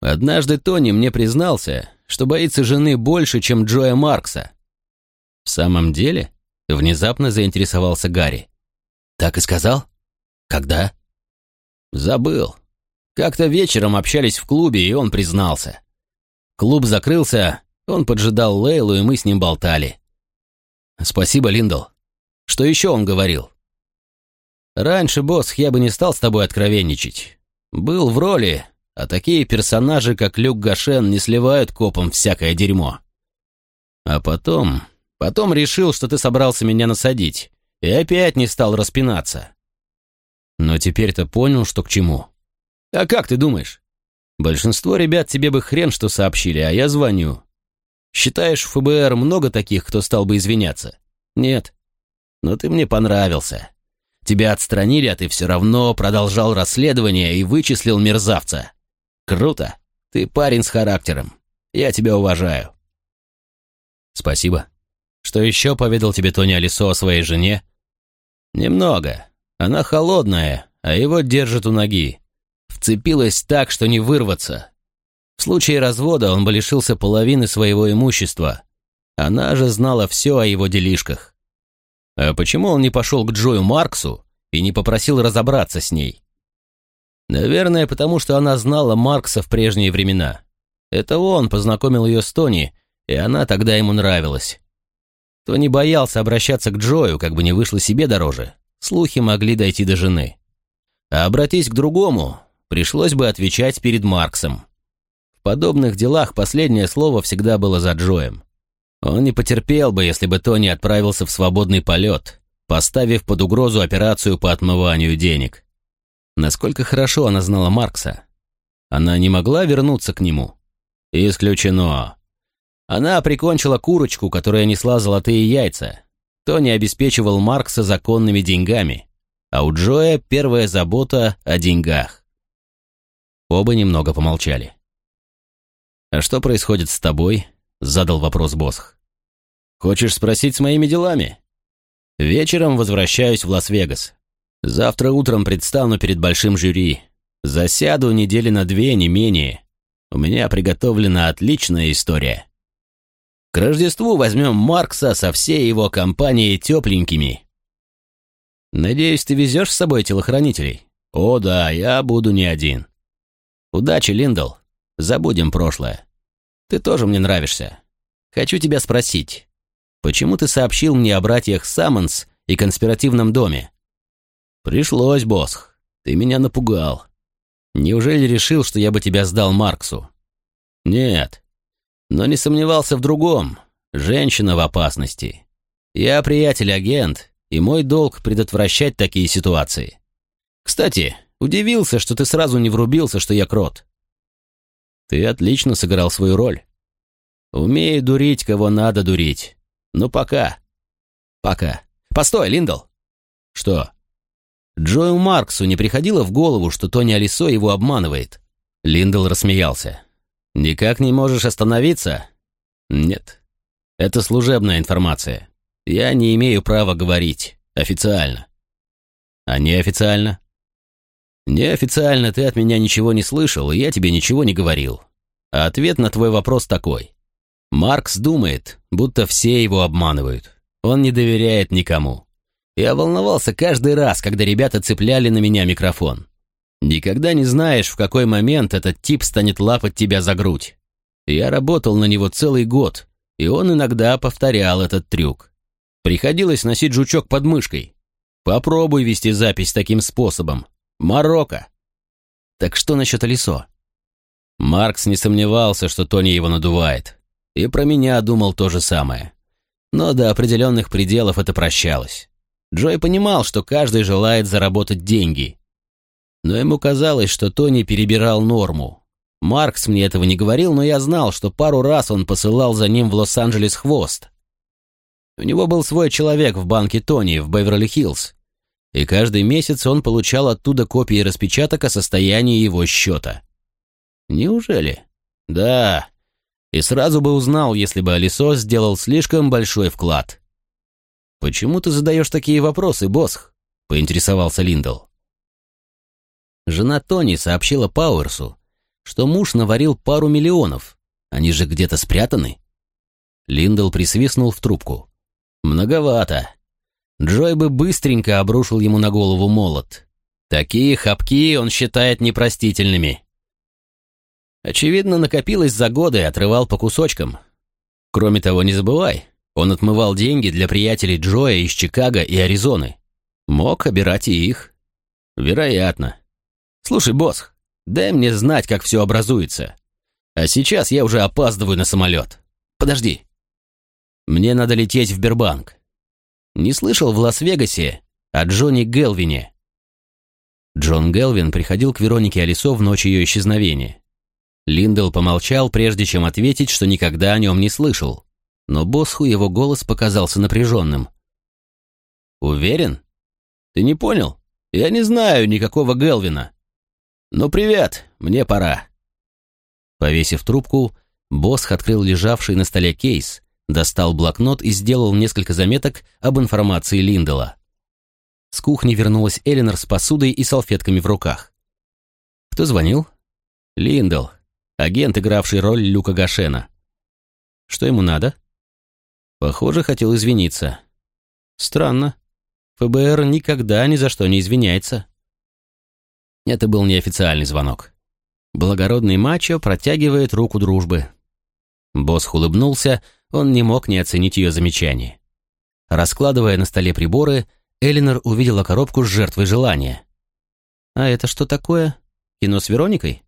«Однажды Тони мне признался, что боится жены больше, чем Джоя Маркса». «В самом деле?» — внезапно заинтересовался Гарри. «Так и сказал? Когда?» «Забыл. Как-то вечером общались в клубе, и он признался. Клуб закрылся, он поджидал Лейлу, и мы с ним болтали. Спасибо, Линдл. Что еще он говорил? Раньше, босс, я бы не стал с тобой откровенничать. Был в роли, а такие персонажи, как Люк Гашен, не сливают копом всякое дерьмо. А потом... Потом решил, что ты собрался меня насадить, и опять не стал распинаться. Но теперь-то понял, что к чему. А как ты думаешь? Большинство ребят тебе бы хрен что сообщили, а я звоню. Считаешь, в ФБР много таких, кто стал бы извиняться? Нет. Но ты мне понравился. Тебя отстранили, а ты все равно продолжал расследование и вычислил мерзавца. Круто. Ты парень с характером. Я тебя уважаю. Спасибо. Что еще поведал тебе Тони Алисо о своей жене? Немного. Она холодная, а его держит у ноги. Вцепилась так, что не вырваться. В случае развода он бы лишился половины своего имущества. Она же знала все о его делишках. А почему он не пошел к Джою Марксу и не попросил разобраться с ней? Наверное, потому что она знала Маркса в прежние времена. Это он познакомил ее с Тони, и она тогда ему нравилась. Тони боялся обращаться к Джою, как бы не вышло себе дороже. Слухи могли дойти до жены. А обратись к другому, пришлось бы отвечать перед Марксом. В подобных делах последнее слово всегда было за Джоем. Он не потерпел бы, если бы Тони отправился в свободный полет, поставив под угрозу операцию по отмыванию денег. Насколько хорошо она знала Маркса. Она не могла вернуться к нему. Исключено. Она прикончила курочку, которая несла золотые яйца. Тони обеспечивал Маркса законными деньгами, а у Джоя первая забота о деньгах. Оба немного помолчали. «А что происходит с тобой?» — задал вопрос Босх. Хочешь спросить с моими делами? Вечером возвращаюсь в Лас-Вегас. Завтра утром предстану перед большим жюри. Засяду недели на две, не менее. У меня приготовлена отличная история. К Рождеству возьмем Маркса со всей его компанией тепленькими. Надеюсь, ты везешь с собой телохранителей? О да, я буду не один. Удачи, Линдл. Забудем прошлое. Ты тоже мне нравишься. Хочу тебя спросить, Почему ты сообщил мне о братьях Саммонс и конспиративном доме? Пришлось, Босх. Ты меня напугал. Неужели решил, что я бы тебя сдал Марксу? Нет. Но не сомневался в другом. Женщина в опасности. Я приятель-агент, и мой долг предотвращать такие ситуации. Кстати, удивился, что ты сразу не врубился, что я крот. Ты отлично сыграл свою роль. Умею дурить, кого надо дурить. Ну, пока. Пока. Постой, Линдл. Что? Джою Марксу не приходило в голову, что Тони Алисо его обманывает? Линдл рассмеялся. «Никак не можешь остановиться?» «Нет. Это служебная информация. Я не имею права говорить. Официально». «А неофициально?» «Неофициально ты от меня ничего не слышал, и я тебе ничего не говорил. А ответ на твой вопрос такой. Маркс думает, будто все его обманывают. Он не доверяет никому. Я волновался каждый раз, когда ребята цепляли на меня микрофон. Никогда не знаешь, в какой момент этот тип станет лапать тебя за грудь. Я работал на него целый год, и он иногда повторял этот трюк. Приходилось носить жучок под мышкой. Попробуй вести запись таким способом. Марокко. Так что насчет Алисо? Маркс не сомневался, что Тони его надувает. И про меня думал то же самое. Но до определенных пределов это прощалось. Джой понимал, что каждый желает заработать деньги. Но ему казалось, что Тони перебирал норму. Маркс мне этого не говорил, но я знал, что пару раз он посылал за ним в Лос-Анджелес хвост. У него был свой человек в банке Тони в Беверли-Хиллз, и каждый месяц он получал оттуда копии распечаток о состоянии его счета. Неужели? Да. И сразу бы узнал, если бы Алисо сделал слишком большой вклад. «Почему ты задаешь такие вопросы, Босх?» — поинтересовался Линдл. Жена Тони сообщила Пауэрсу, что муж наварил пару миллионов. Они же где-то спрятаны. Линдл присвистнул в трубку. «Многовато. Джой бы быстренько обрушил ему на голову молот. Такие хапки он считает непростительными. Очевидно, накопилось за годы и отрывал по кусочкам. Кроме того, не забывай, он отмывал деньги для приятелей Джоя из Чикаго и Аризоны. Мог обирать и их. Вероятно. Слушай, босс, дай мне знать, как все образуется. А сейчас я уже опаздываю на самолет. Подожди. Мне надо лететь в Бербанк. Не слышал в Лас-Вегасе о Джонни Гелвине? Джон Гелвин приходил к Веронике Алисо в ночь ее исчезновения. Линдл помолчал, прежде чем ответить, что никогда о нем не слышал но Босху его голос показался напряженным. «Уверен? Ты не понял? Я не знаю никакого Гелвина. Ну, привет, мне пора». Повесив трубку, Босх открыл лежавший на столе кейс, достал блокнот и сделал несколько заметок об информации Линдела. С кухни вернулась Эленор с посудой и салфетками в руках. «Кто звонил?» «Линдел, агент, игравший роль Люка Гашена». «Что ему надо?» Похоже, хотел извиниться. Странно. ФБР никогда ни за что не извиняется. Это был неофициальный звонок. Благородный мачо протягивает руку дружбы. Босс улыбнулся, он не мог не оценить ее замечание. Раскладывая на столе приборы, Элинор увидела коробку с жертвой желания. «А это что такое? Кино с Вероникой?»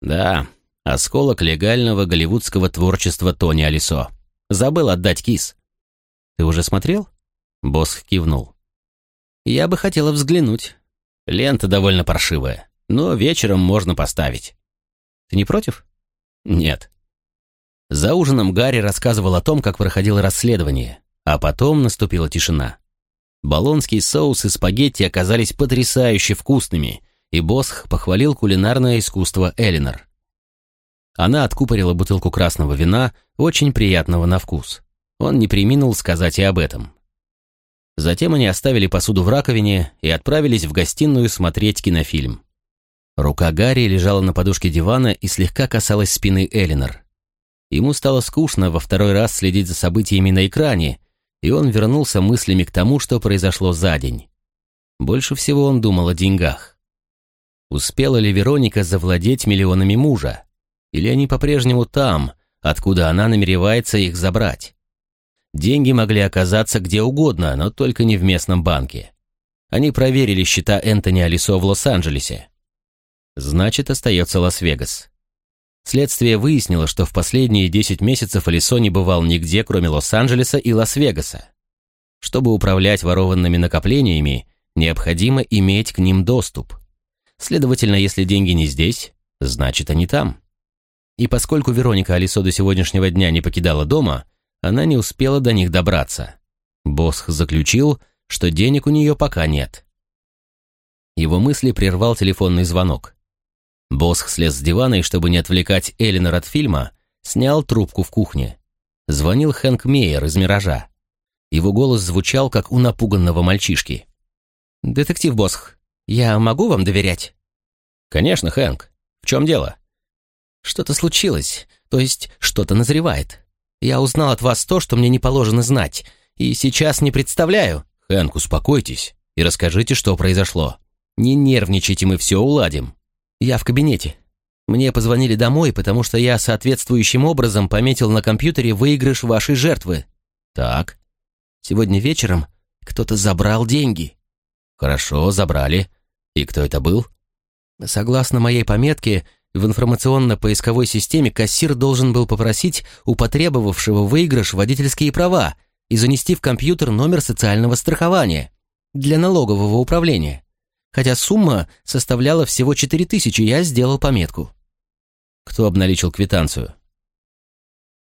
«Да, осколок легального голливудского творчества Тони Алисо». Забыл отдать кис. Ты уже смотрел? Босс кивнул. Я бы хотела взглянуть. Лента довольно паршивая, но вечером можно поставить. Ты не против? Нет. За ужином Гарри рассказывал о том, как проходило расследование, а потом наступила тишина. Болонский соус и спагетти оказались потрясающе вкусными, и Босх похвалил кулинарное искусство Элинор. Она откупорила бутылку красного вина, очень приятного на вкус. Он не приминул сказать и об этом. Затем они оставили посуду в раковине и отправились в гостиную смотреть кинофильм. Рука Гарри лежала на подушке дивана и слегка касалась спины Элинор. Ему стало скучно во второй раз следить за событиями на экране, и он вернулся мыслями к тому, что произошло за день. Больше всего он думал о деньгах. Успела ли Вероника завладеть миллионами мужа? Или они по-прежнему там, откуда она намеревается их забрать? Деньги могли оказаться где угодно, но только не в местном банке. Они проверили счета Энтони Алисо в Лос-Анджелесе. Значит, остается Лас-Вегас. Следствие выяснило, что в последние 10 месяцев Алисо не бывал нигде, кроме Лос-Анджелеса и Лас-Вегаса. Чтобы управлять ворованными накоплениями, необходимо иметь к ним доступ. Следовательно, если деньги не здесь, значит, они там. И поскольку Вероника Алисо до сегодняшнего дня не покидала дома, она не успела до них добраться. Босх заключил, что денег у нее пока нет. Его мысли прервал телефонный звонок. Босх слез с дивана и, чтобы не отвлекать Элинор от фильма, снял трубку в кухне. Звонил Хэнк Мейер из «Миража». Его голос звучал, как у напуганного мальчишки. «Детектив Босх, я могу вам доверять?» «Конечно, Хэнк. В чем дело?» «Что-то случилось, то есть что-то назревает. Я узнал от вас то, что мне не положено знать, и сейчас не представляю». «Хэнк, успокойтесь и расскажите, что произошло. Не нервничайте, мы все уладим». «Я в кабинете. Мне позвонили домой, потому что я соответствующим образом пометил на компьютере выигрыш вашей жертвы». «Так». «Сегодня вечером кто-то забрал деньги». «Хорошо, забрали. И кто это был?» «Согласно моей пометке, в информационно-поисковой системе кассир должен был попросить у потребовавшего выигрыш водительские права и занести в компьютер номер социального страхования для налогового управления. Хотя сумма составляла всего 4000, я сделал пометку. Кто обналичил квитанцию?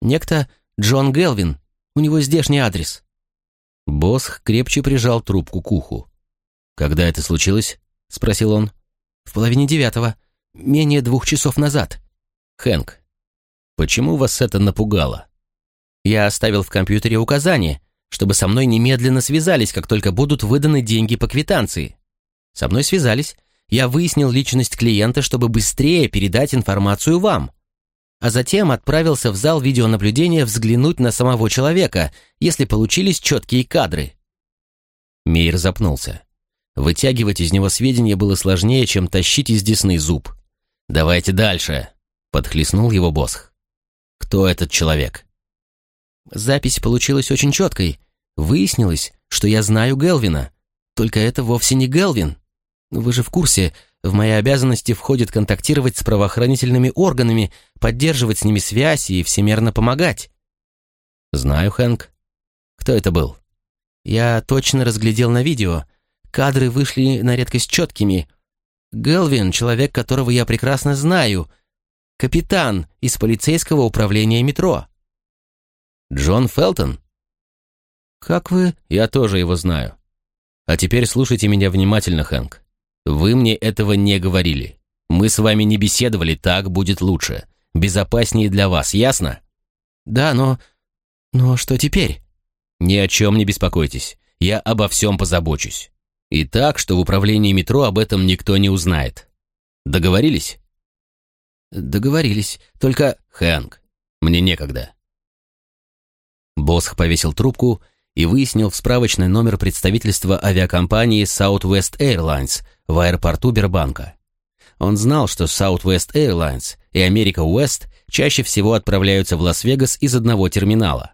Некто Джон Гелвин. У него здешний адрес. Босх крепче прижал трубку к уху. «Когда это случилось?» — спросил он. «В половине девятого. Менее двух часов назад». «Хэнк, почему вас это напугало?» «Я оставил в компьютере указание, чтобы со мной немедленно связались, как только будут выданы деньги по квитанции. Со мной связались. Я выяснил личность клиента, чтобы быстрее передать информацию вам. А затем отправился в зал видеонаблюдения взглянуть на самого человека, если получились четкие кадры. Мейер запнулся. Вытягивать из него сведения было сложнее, чем тащить из десны зуб. «Давайте дальше», — подхлестнул его босс. «Кто этот человек?» Запись получилась очень четкой. Выяснилось, что я знаю Гелвина. Только это вовсе не Гелвин. Вы же в курсе, в мои обязанности входит контактировать с правоохранительными органами, поддерживать с ними связь и всемерно помогать. Знаю, Хэнк. Кто это был? Я точно разглядел на видео. Кадры вышли на редкость четкими. Гелвин — человек, которого я прекрасно знаю. Капитан из полицейского управления метро. Джон Фелтон? Как вы? Я тоже его знаю. А теперь слушайте меня внимательно, Хэнк. Вы мне этого не говорили. Мы с вами не беседовали, так будет лучше. Безопаснее для вас, ясно? Да, но... Но что теперь? Ни о чем не беспокойтесь. Я обо всем позабочусь. И так, что в управлении метро об этом никто не узнает. Договорились? Договорились. Только, Хэнк, мне некогда. Босх повесил трубку и выяснил в справочный номер представительства авиакомпании Southwest Airlines в аэропорту Бербанка. Он знал, что Southwest Airlines и America West чаще всего отправляются в Лас-Вегас из одного терминала.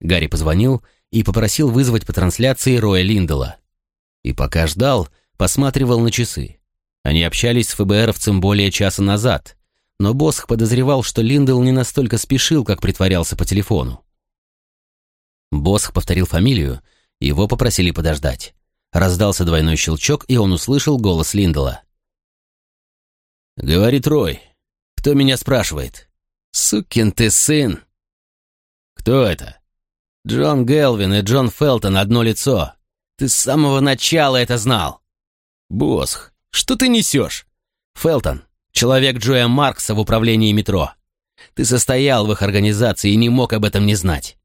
Гарри позвонил и попросил вызвать по трансляции Роя Линдела. И пока ждал, посматривал на часы. Они общались с ФБРовцем более часа назад, но Босх подозревал, что Линдел не настолько спешил, как притворялся по телефону. Босх повторил фамилию, его попросили подождать. Раздался двойной щелчок, и он услышал голос Линдела. «Говорит Рой. Кто меня спрашивает?» «Сукин ты сын!» «Кто это?» «Джон Гелвин и Джон Фелтон одно лицо. Ты с самого начала это знал!» «Босх, что ты несешь?» «Фелтон, человек Джоя Маркса в управлении метро. Ты состоял в их организации и не мог об этом не знать.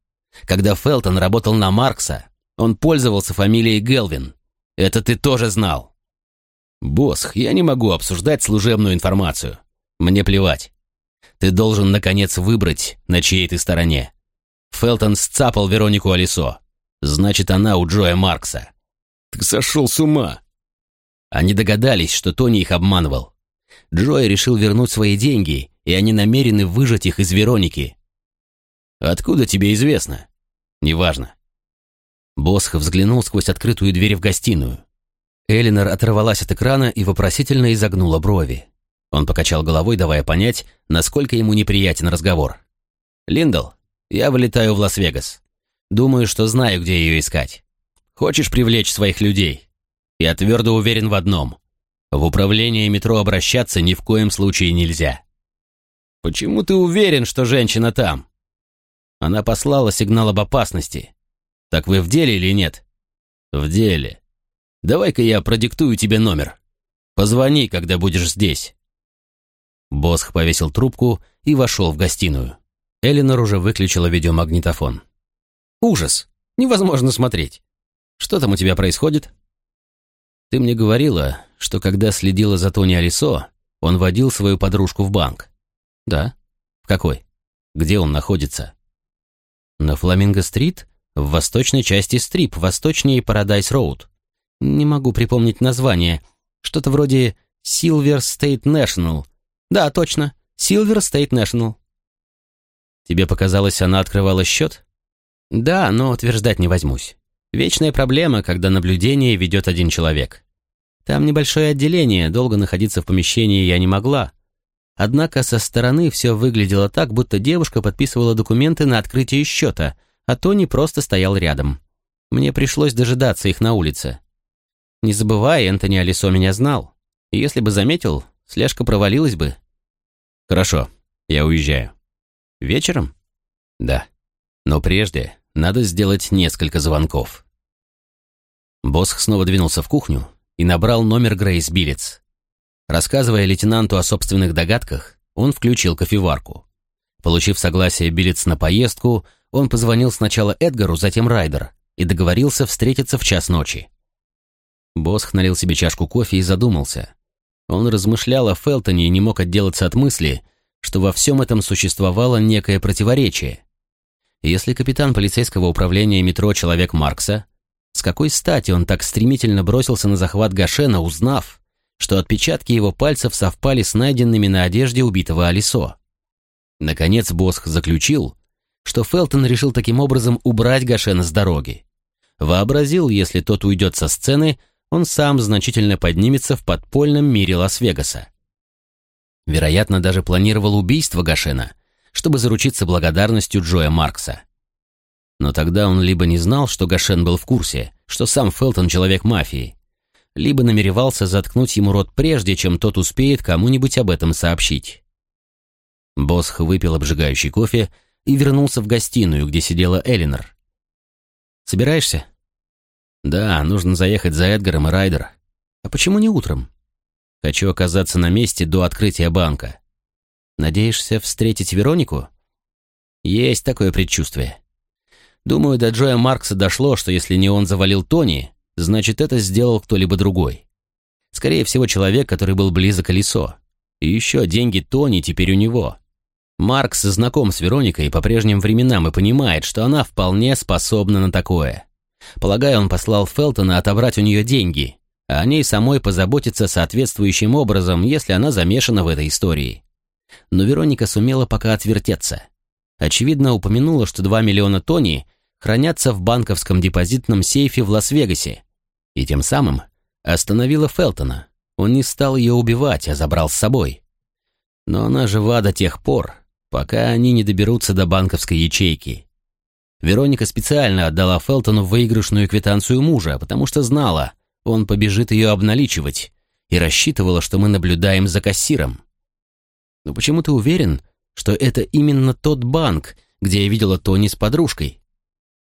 Когда Фелтон работал на Маркса, он пользовался фамилией Гелвин. Это ты тоже знал. Босх, я не могу обсуждать служебную информацию. Мне плевать. Ты должен, наконец, выбрать, на чьей ты стороне. Фелтон сцапал Веронику Алисо. Значит, она у Джоя Маркса. Ты сошел с ума. Они догадались, что Тони их обманывал. Джой решил вернуть свои деньги, и они намерены выжать их из Вероники. Откуда тебе известно? Неважно. Босх взглянул сквозь открытую дверь в гостиную. Элинор оторвалась от экрана и вопросительно изогнула брови. Он покачал головой, давая понять, насколько ему неприятен разговор. «Линдл, я вылетаю в Лас-Вегас. Думаю, что знаю, где ее искать. Хочешь привлечь своих людей? Я твердо уверен в одном. В управление метро обращаться ни в коем случае нельзя». «Почему ты уверен, что женщина там?» Она послала сигнал об опасности. Так вы в деле или нет? В деле. Давай-ка я продиктую тебе номер. Позвони, когда будешь здесь. Босх повесил трубку и вошел в гостиную. Элинор уже выключила видеомагнитофон. «Ужас! Невозможно смотреть! Что там у тебя происходит?» «Ты мне говорила, что когда следила за Тони Алисо, он водил свою подружку в банк». «Да? В какой? Где он находится?» «На Фламинго-стрит, в восточной части Стрип, восточнее Парадайс-роуд. Не могу припомнить название. Что-то вроде Silver State National. Да, точно, Silver State National». «Тебе показалось, она открывала счет?» «Да, но утверждать не возьмусь. Вечная проблема, когда наблюдение ведет один человек. Там небольшое отделение, долго находиться в помещении я не могла. Однако со стороны все выглядело так, будто девушка подписывала документы на открытие счета, а Тони просто стоял рядом. Мне пришлось дожидаться их на улице. Не забывай, Энтони Алисо меня знал. Если бы заметил, слежка провалилась бы. Хорошо, я уезжаю. Вечером? Да. Но прежде надо сделать несколько звонков. Босх снова двинулся в кухню и набрал номер Грейс Биллетс. Рассказывая лейтенанту о собственных догадках, он включил кофеварку. Получив согласие Биллетс на поездку, он позвонил сначала Эдгару, затем Райдер и договорился встретиться в час ночи. Босх налил себе чашку кофе и задумался. Он размышлял о Фелтоне и не мог отделаться от мысли, что во всем этом существовало некое противоречие. Если капитан полицейского управления метро человек Маркса, с какой стати он так стремительно бросился на захват Гашена, узнав, что отпечатки его пальцев совпали с найденными на одежде убитого Алисо? Наконец Босх заключил, что Фелтон решил таким образом убрать Гашена с дороги. Вообразил, если тот уйдет со сцены, он сам значительно поднимется в подпольном мире Лас-Вегаса. Вероятно, даже планировал убийство Гашена, чтобы заручиться благодарностью Джоя Маркса. Но тогда он либо не знал, что Гашен был в курсе, что сам Фелтон человек мафии, либо намеревался заткнуть ему рот прежде, чем тот успеет кому-нибудь об этом сообщить. Босх выпил обжигающий кофе и вернулся в гостиную, где сидела Элинор. «Собираешься?» «Да, нужно заехать за Эдгаром и Райдер. А почему не утром?» «Хочу оказаться на месте до открытия банка». «Надеешься встретить Веронику?» «Есть такое предчувствие. Думаю, до Джоя Маркса дошло, что если не он завалил Тони, значит, это сделал кто-либо другой. Скорее всего, человек, который был близок к колесо. И еще деньги Тони теперь у него. Маркс знаком с Вероникой по прежним временам и понимает, что она вполне способна на такое. Полагаю, он послал Фелтона отобрать у нее деньги, а о ней самой позаботиться соответствующим образом, если она замешана в этой истории. Но Вероника сумела пока отвертеться. Очевидно, упомянула, что 2 миллиона Тони хранятся в банковском депозитном сейфе в Лас-Вегасе, и тем самым остановила Фелтона. Он не стал ее убивать, а забрал с собой. Но она жива до тех пор, пока они не доберутся до банковской ячейки. Вероника специально отдала Фелтону выигрышную квитанцию мужа, потому что знала, он побежит ее обналичивать, и рассчитывала, что мы наблюдаем за кассиром. Но почему ты уверен, что это именно тот банк, где я видела Тони с подружкой?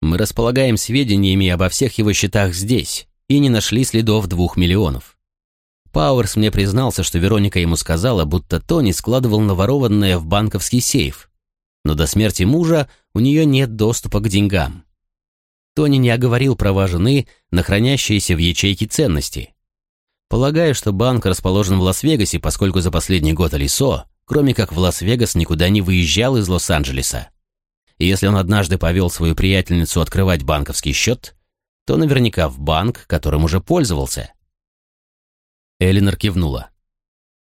Мы располагаем сведениями обо всех его счетах здесь и не нашли следов двух миллионов. Пауэрс мне признался, что Вероника ему сказала, будто Тони складывал наворованное в банковский сейф, но до смерти мужа у нее нет доступа к деньгам. Тони не оговорил права жены на хранящиеся в ячейке ценности. Полагаю, что банк расположен в Лас-Вегасе, поскольку за последний год Алисо, кроме как в Лас-Вегас, никуда не выезжал из Лос-Анджелеса. И если он однажды повел свою приятельницу открывать банковский счет, то наверняка в банк, которым уже пользовался. Элинор кивнула.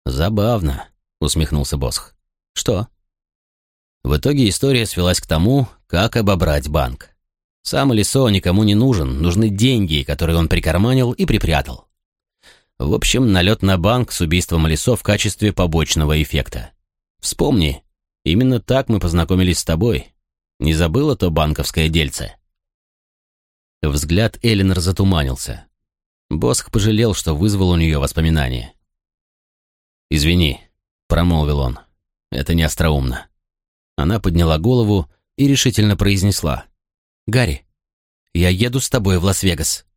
«Забавно», — усмехнулся Босх. «Что?» В итоге история свелась к тому, как обобрать банк. Сам Лисо никому не нужен, нужны деньги, которые он прикарманил и припрятал. В общем, налет на банк с убийством Лисо в качестве побочного эффекта. Вспомни, именно так мы познакомились с тобой. Не забыла то банковское дельце? Взгляд Эллинор затуманился. Босх пожалел, что вызвал у нее воспоминания. «Извини», — промолвил он, — «это не остроумно». Она подняла голову и решительно произнесла. «Гарри, я еду с тобой в Лас-Вегас».